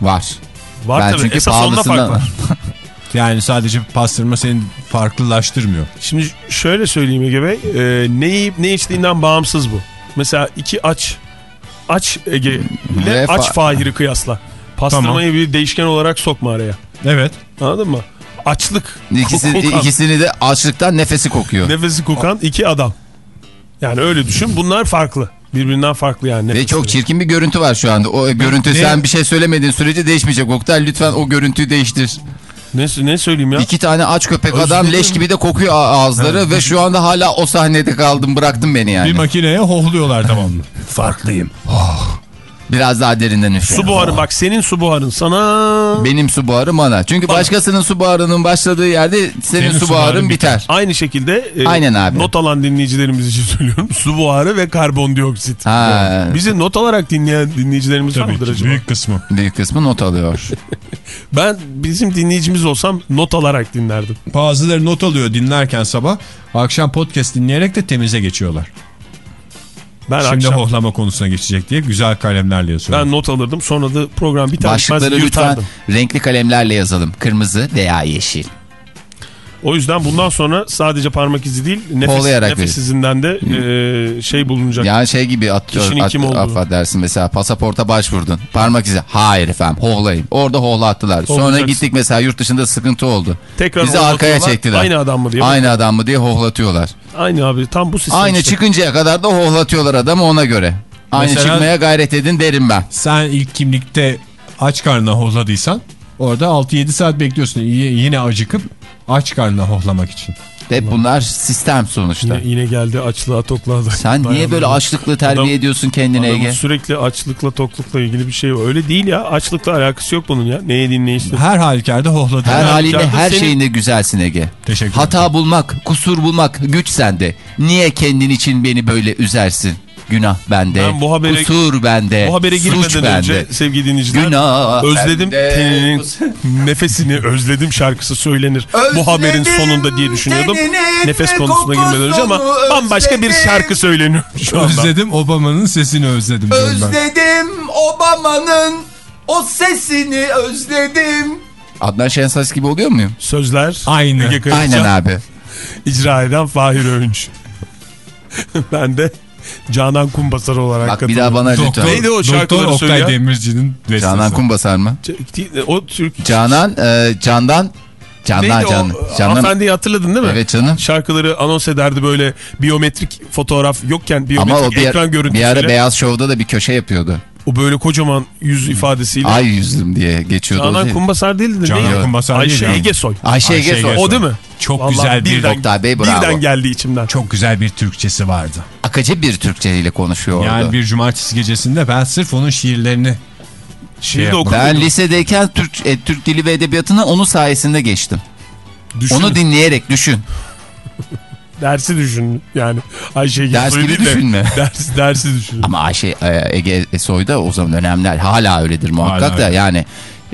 Var. Var ben tabii. çünkü Esas onda fark pahalısından... var. Yani sadece pastırma seni farklılaştırmıyor. Şimdi şöyle söyleyeyim Ege Bey. E, ne yiyip ne içtiğinden bağımsız bu. Mesela iki aç aç Ege ile aç fa- Fahir'i kıyasla. Pastırmayı bir değişken olarak sokma araya. Evet. Anladın mı? Açlık İkisini, kokan, ikisini de açlıktan nefesi kokuyor. nefesi kokan iki adam. Yani öyle düşün. Bunlar farklı. Birbirinden farklı yani. Ve çok çirkin bir görüntü var şu anda. O görüntü Ne? sen bir şey söylemediğin sürece değişmeyecek. Oktay lütfen o görüntüyü değiştir. Ne, ne söyleyeyim ya? İki tane aç köpek adam Özledim. leş gibi de kokuyor ağızları ve şu anda hala o sahnede kaldım bıraktın beni yani. Bir makineye hohluyorlar tamamını. Farklıyım. Biraz daha derinden üfle. Su buharı bak senin su buharın sana Benim su buharı bana. Çünkü Bana. başkasının su buharının başladığı yerde senin, Senin su su buharın buharın biter. aynı şekilde e, Aynen abi. not alan dinleyicilerimiz için söylüyorum. Su buharı ve karbondioksit. Ha, Bizi not alarak dinleyen dinleyicilerimiz var Tabii mıdır ki acaba? büyük kısmı. büyük kısmı not alıyor. Ben bizim dinleyicimiz olsam not alarak dinlerdim. Bazıları not alıyor dinlerken sabah. Akşam podcast dinleyerek de temize geçiyorlar. Ben Şimdi akşam hohlama konusuna geçecek diye güzel kalemlerle yazıyorlar. ben not alırdım. Sonra da program biter Başlıkları lütfen yırtardım. renkli kalemlerle yazalım. Kırmızı veya yeşil. O yüzden bundan sonra sadece parmak izi değil nefes, Hohlayarak nefes izinden de e, şey bulunacak. Yani şey gibi atıyor, Kişinin at, kim olduğu. affedersin mesela pasaporta başvurdun. Parmak izi. Hayır efendim hohlayın. Orada hohlattılar. Sonra Hohlayacaksın. gittik mesela yurt dışında sıkıntı oldu. Tekrar Bizi arkaya çektiler. Aynı adam mı diye. Aynı adam mı diye hohlatıyorlar. Aynı abi tam bu sistem Aynı işte. çıkıncaya kadar da hohlatıyorlar adamı ona göre. Aynı Mesela- çıkmaya gayret edin derim ben. Sen ilk kimlikte aç karnına hohladıysan orada 6-7 saat bekliyorsun. Y- yine acıkıp aç karnına hohlamak için. Hep bunlar sistem sonuçta. Yine, yine geldi açlığa tokluğa da. Sen niye böyle açlıklı terbiye Adam- ediyorsun kendine Ege? sürekli açlıkla toklukla ilgili bir şey var. Öyle değil ya. Açlıkla alakası yok bunun ya. Ne yediğin ne. Her halükarda hohladı. Her haliyle içeride her senin- şeyinde güzelsin Ege. Teşekkür Hata bulmak, kusur bulmak güç sende. Niye kendin için beni böyle üzersin? Günah bende, Ben bu habere- kusur bende, Bu habere girmeden bende. önce sevgili dinleyiciler Günah özledim bende. teninin nefesini özledim şarkısı söylenir. bu haberin sonunda diye düşünüyordum. Nefes konusuna girmeden önce ama bambaşka bir şarkı söyleniyor şu anda. Özledim Obama'nın sesini özledim. Özledim Obama'nın o sesini özledim. Adnan Şenses gibi oluyor muyum? Sözler Aynı. Aynen abi. icra eden Fahir Öğünç. ben de Canan Kumbasar olarak Bak bir daha bana Doktor, lütfen. Neydi o Doktor şarkıları Oktay söyleyen? Demirci'nin bestesi. Canan Kumbasar mı? O Türk Canan, e, Candan, Candan, Neydi Can, o? Canan. Hanımefendiyi hatırladın değil mi? Evet canım. Şarkıları anons ederdi böyle biyometrik fotoğraf yokken biyometrik Ama o bir, ekran bir görüntüsüyle. ara Beyaz Show'da da bir köşe yapıyordu. O böyle kocaman yüz ifadesiyle. Ay yüzlüm diye geçiyordu. Canan değil. Kumbasar değildi de Canan neydi? Kumbasar değil Ayşe yani. Egesoy. Ayşe Ayşe Ege Soy. Ege O değil mi? Çok Vallahi güzel bir birden, Oktay Bey, bravo. birden geldi içimden. çok güzel bir Türkçesi vardı. Akıcı bir Türkçe ile konuşuyordu. Yani bir cumartesi gecesinde ben sırf onun şiirlerini şey Şiir de yapmadım. okudum. Ben lisedeyken Türk, e, Türk Dili ve Edebiyatı'na onun sayesinde geçtim. Düşün, Onu dinleyerek düşün. dersi düşün yani. Ayşe Egesoy Ders gibi de düşünme. Ders, dersi düşün. Ama Ayşe e, Ege Soy'da o zaman önemler. Hala öyledir muhakkak Hala da öyle. yani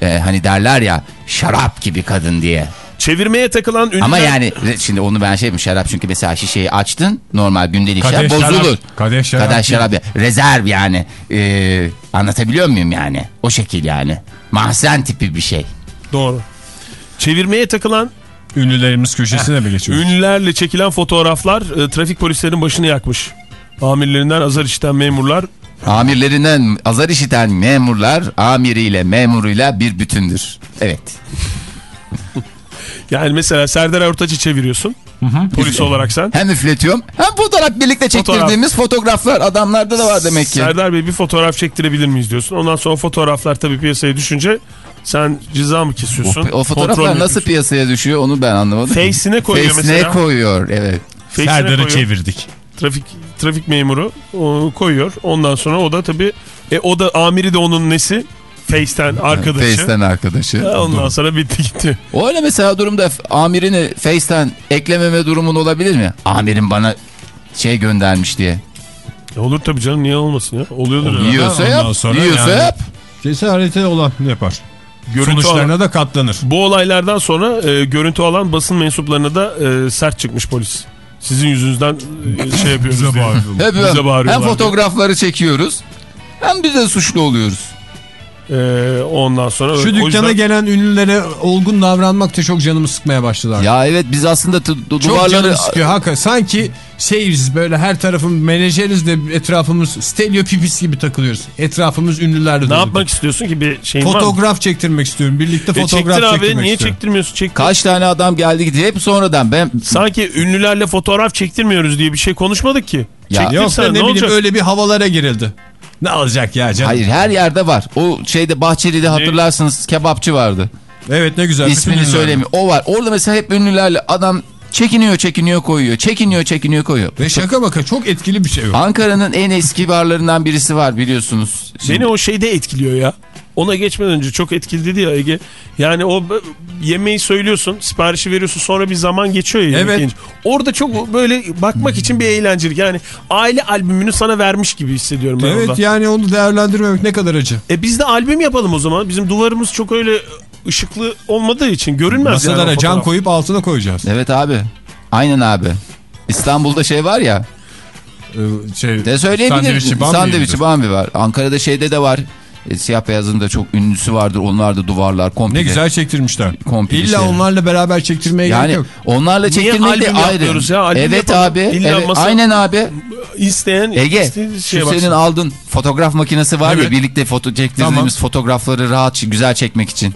e, hani derler ya şarap gibi kadın diye. Çevirmeye takılan ünlüler. Ama yani şimdi onu ben şey yapayım şarap çünkü mesela şişeyi açtın normal gündelik Kadeh şarap şarap, bozulur. kadeh şarap Kadeh şarap ya- rezerv yani. E, anlatabiliyor muyum yani? O şekil yani. Mahzen tipi bir şey. Doğru. Çevirmeye takılan Ünlülerimiz köşesine mi geçiyoruz? ünlülerle çekilen fotoğraflar e, trafik polislerinin başını yakmış. Amirlerinden azar işiten memurlar Amirlerinden azar işiten memurlar amiriyle memuruyla bir bütündür. Evet. yani mesela Serdar Ortaç'ı çeviriyorsun. Polis olarak sen. Hem üfletiyorum hem fotoğraf birlikte çektirdiğimiz fotoğraflar adamlarda da var demek ki. Serdar Bey bir fotoğraf çektirebilir miyiz diyorsun. Ondan sonra fotoğraflar tabii piyasaya düşünce sen ceza mı kesiyorsun? O, o fotoğraflar nasıl piyasaya düşüyor onu ben anlamadım. Face'ine koyuyor Face'ine mesela. koyuyor evet. Face'ine Serdar'ı çevirdik. Trafik trafik memuru o, koyuyor. Ondan sonra o da tabii e, o da amiri de onun nesi? Face'ten arkadaşı. Face'ten arkadaşı. Ha, Ondan sonra bitti gitti. O öyle mesela durumda amirini Face'ten eklememe durumun olabilir mi? Amirim bana şey göndermiş diye. E, Olur tabii canım niye olmasın ya? Oluyordur. herhalde. Yiyorsa yap. Yiyorsa yani- yap. Cesareti olan yapar. Görüntü Sonuçlarına alan- da katlanır. Bu olaylardan sonra e, görüntü alan basın mensuplarına da e, sert çıkmış polis. Sizin yüzünüzden e, şey yapıyoruz Bize hem bağırıyorlar. fotoğrafları çekiyoruz hem biz de suçlu oluyoruz. Ee, ondan sonra Şu o dükkana yüzden- gelen ünlülere olgun davranmak da çok canımı sıkmaya başladı. artık. Ya evet biz aslında du- du- Çok duvarları canım sıkıyor hakikaten. Sanki şeyiz böyle her tarafım menajeriz de etrafımız stelyo pipis gibi takılıyoruz. Etrafımız ünlülerle ne yapmak istiyorsun ki bir şeyin var mı? Fotoğraf çektirmek istiyorum. Birlikte E, fotoğraf çektir abi çektirmek niye istiyorum. çektirmiyorsun? Çektir. kaç tane adam geldi gitti hep sonradan ben Sanki ünlülerle fotoğraf çektirmiyoruz diye bir şey konuşmadık ki. Ya- Çektirsen Yok ne, ne bileyim olacak? öyle bir havalara girildi. Ne alacak ya canım? hayır her yerde var. O şeyde Bahçeli'de hatırlarsınız kebapçı vardı. Evet ne güzel. İsmini söylemiyor. O var. Orada mesela hep ünlülerle adam çekiniyor çekiniyor koyuyor. Çekiniyor çekiniyor koyuyor. Ve şaka maka çok etkili bir şey o. Ankara'nın en eski barlarından birisi var biliyorsunuz. Şimdi- Beni o şeyde etkiliyor ya. Ona geçmeden önce çok etkili dedi ya Ege. Yani o yemeği söylüyorsun, siparişi veriyorsun sonra bir zaman geçiyor ya. Evet. yiyince. Orada çok böyle bakmak için bir eğlencelik. Yani aile albümünü sana vermiş gibi hissediyorum ben Evet orada. yani onu değerlendirmemek ne kadar acı. E biz de albüm yapalım o zaman. Bizim duvarımız çok öyle ışıklı olmadığı için görünmez yani. Masalara o cam koyup altına koyacağız. Evet abi. Aynen abi. İstanbul'da şey var ya. Ee, şey, De söyleyebilirim. Bambi Sandviççi midir? Bambi var. Ankara'da şeyde de var. E, siyah beyazın da çok ünlüsü vardır. Onlar da duvarlar komple. Ne güzel çektirmişler. Komple İlla şey. onlarla beraber çektirmeye Yani gerek yok. onlarla çektirmek de ayrı. ya? Albüm evet yapalım. abi. İlla Evet, masa- aynen abi. İsteyen Ege şu baksın. senin aldın fotoğraf makinesi var Evet. ya birlikte foto çektirdiğimiz Tamam. fotoğrafları rahat güzel çekmek için.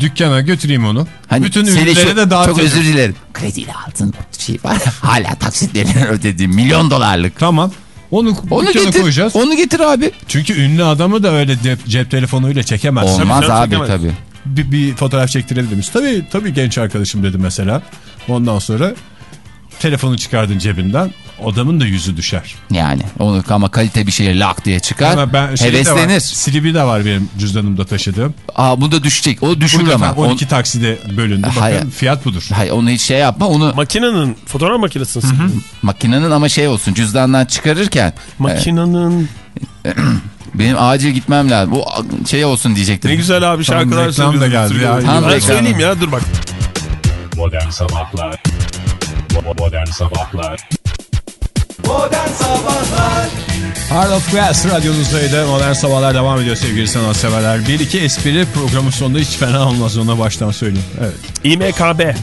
Dükkana götüreyim onu. Hani Bütün çok, de dağıtırım. Çok özür dilerim. Krediyle aldın şey var. Hala taksitlerini ödediğim milyon dolarlık. Tamam. Onu, Onu dükkana getir. koyacağız. Onu getir abi. Çünkü ünlü adamı da öyle cep, cep telefonuyla çekemezsin. Olmaz canım, abi çekemez. tabii. Bir, bir fotoğraf çektirebilir miyiz? Tabii, tabii genç arkadaşım dedi mesela. Ondan sonra telefonu çıkardın cebinden. Adamın da yüzü düşer. Yani onu ama kalite bir şeye lak diye çıkar. Ama ben şeyi de var, heveslenir. Silibi de var benim cüzdanımda taşıdığım. Aa bu da düşecek. O düşür ama. ama 12 takside bölündü. Bakın Hayır. fiyat budur. On, hayır onu hiç şey yapma. Onu Makinenin fotoğraf makinesini makinenin ama şey olsun cüzdandan çıkarırken Makinenin benim acil gitmem lazım. Bu şey olsun diyecektim. ne güzel abi Tam şarkılar reklam da söylüyoruz, geldi ya. Tam Ben söyleyeyim ya dur bak. Modern Sabahlar Modern Sabahlar Modern Sabahlar Hard of Glass radyonuzdaydı. Modern Sabahlar devam ediyor sevgili sanatseverler. Bir iki espri programın sonunda hiç fena olmaz ona baştan söyleyeyim. Evet. İMKB.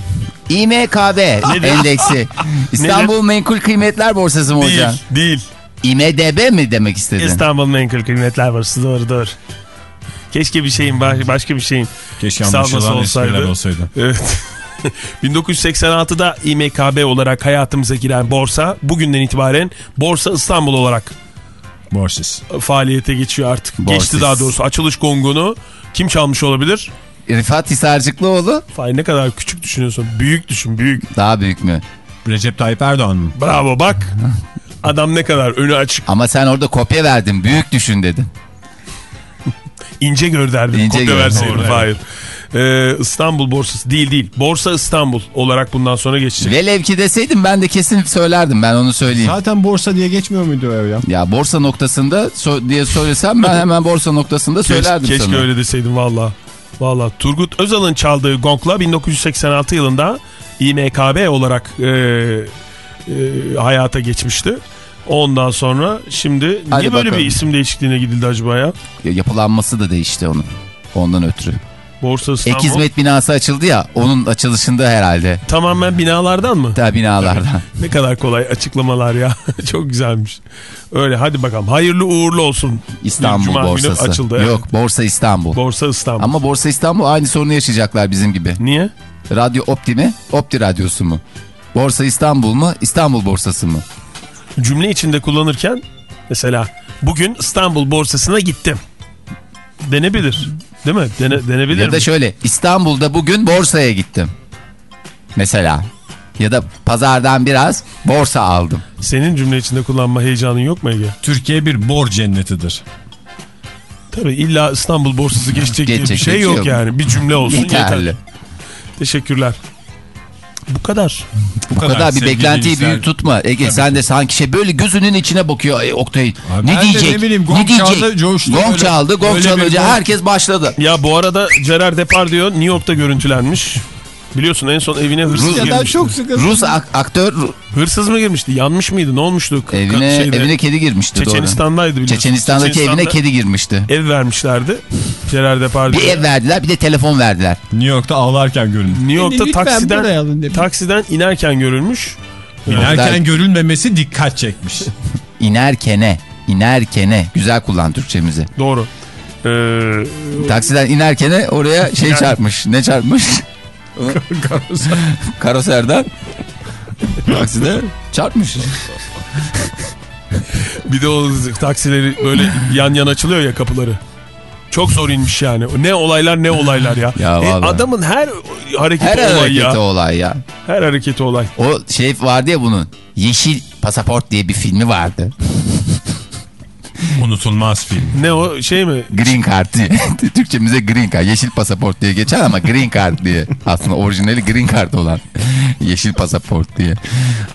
İMKB endeksi. İstanbul Menkul Kıymetler Borsası mı Değil, hocam? değil. İMDB mi demek istedin? İstanbul Menkul Kıymetler Borsası doğru doğru. Keşke bir şeyin baş- başka bir şeyin Keşke anlaşılan olsaydı. olsaydı. Evet. 1986'da İMKB olarak hayatımıza giren borsa bugünden itibaren Borsa İstanbul olarak Borsiz. faaliyete geçiyor artık. Borsiz. Geçti daha doğrusu açılış gongunu kim çalmış olabilir? Rıfat Hisarcıklıoğlu Fay ne kadar küçük düşünüyorsun. Büyük düşün büyük. daha büyük mü? Recep Tayyip Erdoğan mı? Bravo bak. Adam ne kadar önü açık. Ama sen orada kopya verdin. Büyük düşün dedin. İnce gör derdim. İnce Kopya gör, Hayır. Ee, İstanbul borsası değil değil. Borsa İstanbul olarak bundan sonra geçecek. Velev ki deseydim ben de kesin söylerdim. Ben onu söyleyeyim. Zaten borsa diye geçmiyor muydu o ev ya? Ya borsa noktasında so- diye söylesem ben hemen borsa noktasında Keşke, söylerdim keşke sana. öyle deseydim valla. Valla Turgut Özal'ın çaldığı gongla 1986 yılında İMKB olarak e, e, hayata geçmişti. Ondan sonra şimdi Hadi niye böyle bakalım. bir isim değişikliğine gidildi acaba ya? Ya, Yapılanması da değişti onun. Ondan ötürü. Borsa İstanbul. Ek hizmet binası açıldı ya onun açılışında herhalde. Tamamen binalardan mı? Daha binalardan. Ne kadar kolay açıklamalar ya. Çok güzelmiş. Öyle hadi bakalım. Hayırlı uğurlu olsun. İstanbul Cuma borsası. açıldı. evet. Yok borsa İstanbul. Borsa İstanbul. Ama borsa İstanbul aynı sorunu yaşayacaklar bizim gibi. Niye? Radyo Opti mi? Opti radyosu mu? Borsa İstanbul mu? İstanbul borsası mı? Cümle içinde kullanırken mesela bugün İstanbul borsasına gittim. Denebilir. Değil mi? Dene, denebilir Ya da mi? şöyle İstanbul'da bugün borsaya gittim. Mesela. Ya da pazardan biraz borsa aldım. Senin cümle içinde kullanma heyecanın yok mu Ege? Türkiye bir bor cennetidir. Tabii illa İstanbul borsası geçecek diye bir Geçecek, şey yok, yok. yani. Bir cümle olsun Yeterli. yeter. Teşekkürler. Bu kadar. Bu kadar, bir sevgili beklentiyi dinleyiciler. büyük tutma. Ege sen de sanki şey böyle gözünün içine bakıyor Ay, Oktay. Abi ne ben diyecek? ne bileyim, gong ne diyecek? çaldı, coştu gong böyle. çaldı, gong Öyle bir çalınca herkes başladı. Ya bu arada Gerard Depardieu New York'ta görüntülenmiş. Biliyorsun en son evine hırsız Rus- girmişti. Rus ak- aktör Hırsız mı girmişti? Yanmış mıydı? Ne olmuştu? Evine şeyde, evine kedi girmişti doğru. Çeçenistan'daydı biliyorsun. Çeçenistan'daki Çeçenistan'da evine kedi girmişti. Ev vermişlerdi. Gerard. Bir ev verdiler bir de telefon verdiler. New York'ta ağlarken göründü. New York'ta buraya alın taksiden, demiş. taksiden inerken görülmüş. İnerken görülmemesi dikkat çekmiş. İnerkene, inerkene. Güzel kullan Türkçemizi. Doğru. Ee, Taksiden inerkene oraya şey çarpmış. Ne çarpmış? Karoserden. Takside çarpmış. bir de o taksileri böyle yan yana açılıyor ya kapıları. Çok zor inmiş yani. Ne olaylar ne olaylar ya. Ya E, vallahi. adamın her hareketi Her olay hareketi ya. olay ya. Her hareketi olay. O şey vardı ya bunun. Yeşil Pasaport diye bir filmi vardı. Unutulmaz film. Ne o şey mi? Green Card diye. Türkçemize Green Card. Yeşil pasaport diye geçer ama Green Card diye. Aslında orijinali Green Card olan. Yeşil pasaport diye.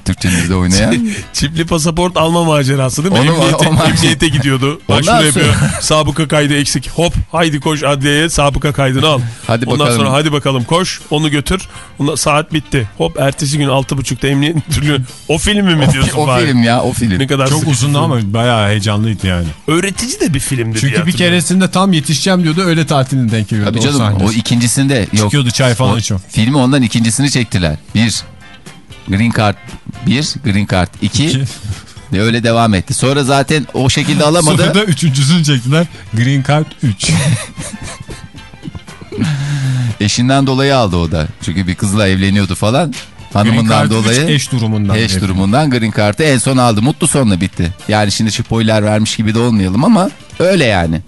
Türkçemizde oynayan. Çipli pasaport alma macerası değil mi? Onu- emniyete, o macera- emniyete gidiyordu. Bak Ondan şunu sonra- yapıyor. Sabıka kaydı eksik. Hop haydi koş adliyeye sabıka kaydını al. Hadi Ondan bakalım. sonra hadi bakalım koş onu götür. Ondan, saat bitti. Hop ertesi gün 6.30'da emniyet müdürlüğü. O filmi mi diyorsun? o bari? film ya o film. Ne kadar Çok uzundu ama bayağı heyecanlıydı yani. Öğretici de bir filmdi diye Çünkü bir keresinde tam yetişeceğim diyordu öyle tatiline denk geliyordu. Tabii o canım sahnesi. o ikincisinde yok. Çıkıyordu çay falan O içiyor. Filmi ondan ikincisini çektiler. Bir Green Card 1, Green Card 2 İki. ve öyle devam etti. Sonra zaten o şekilde alamadı. Sonra da üçüncüsünü çektiler. Green Card 3. Eşinden dolayı aldı o da. Çünkü bir kızla evleniyordu falan. Hanımından dolayı. 3 eş durumundan. Eş hep. durumundan Green Card'ı en son aldı. Mutlu sonla bitti. Yani şimdi spoiler vermiş gibi de olmayalım ama öyle yani.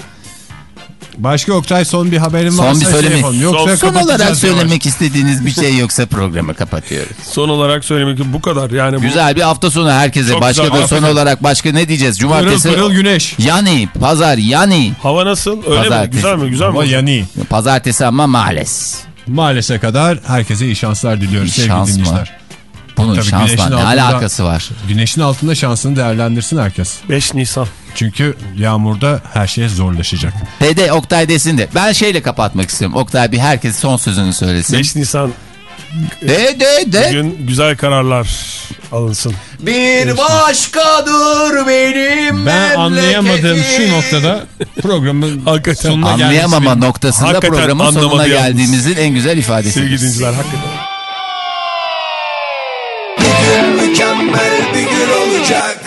Başka Oktay son bir haberin Son varsa bir şey söyleme. yapalım. Yoksa Son- Son olarak yavaş. söylemek istediğiniz bir şey yoksa programı kapatıyoruz. Son olarak söylemek bu kadar. Yani bu Güzel bir hafta sonu herkese. Çok başka güzel, da son olarak başka ne diyeceğiz? Pırıl Cumartesi. pırıl güneş. Yani pazar yani. hava nasıl? Öyle mi? Pazartesi. Güzel mi? Güzel Ama mi? yani Pazartesi ama maalesef. Maalesef kadar herkese iyi şanslar diliyoruz İyi sevgili şans mı? dinleyiciler. Bunun Tabii şansla güneşin ne altında- alakası var? Güneşin altında şansını değerlendirsin herkes. 5 Nisan. Çünkü yağmurda her şey zorlaşacak. Dede Oktay desin de. Ben şeyle kapatmak istiyorum. Oktay bir herkes son sözünü söylesin. 5 Nisan De de de. gün güzel kararlar alınsın. Bir başkadır benim Ben anlayamadığım şu noktada programın Hakikaten. sonuna Anlayamama benim- noktasında Hakikaten programın sonuna geldiğimizin en güzel ifadesi. Sevgili dinciler hakikaten. Mükemmel bir gün olacak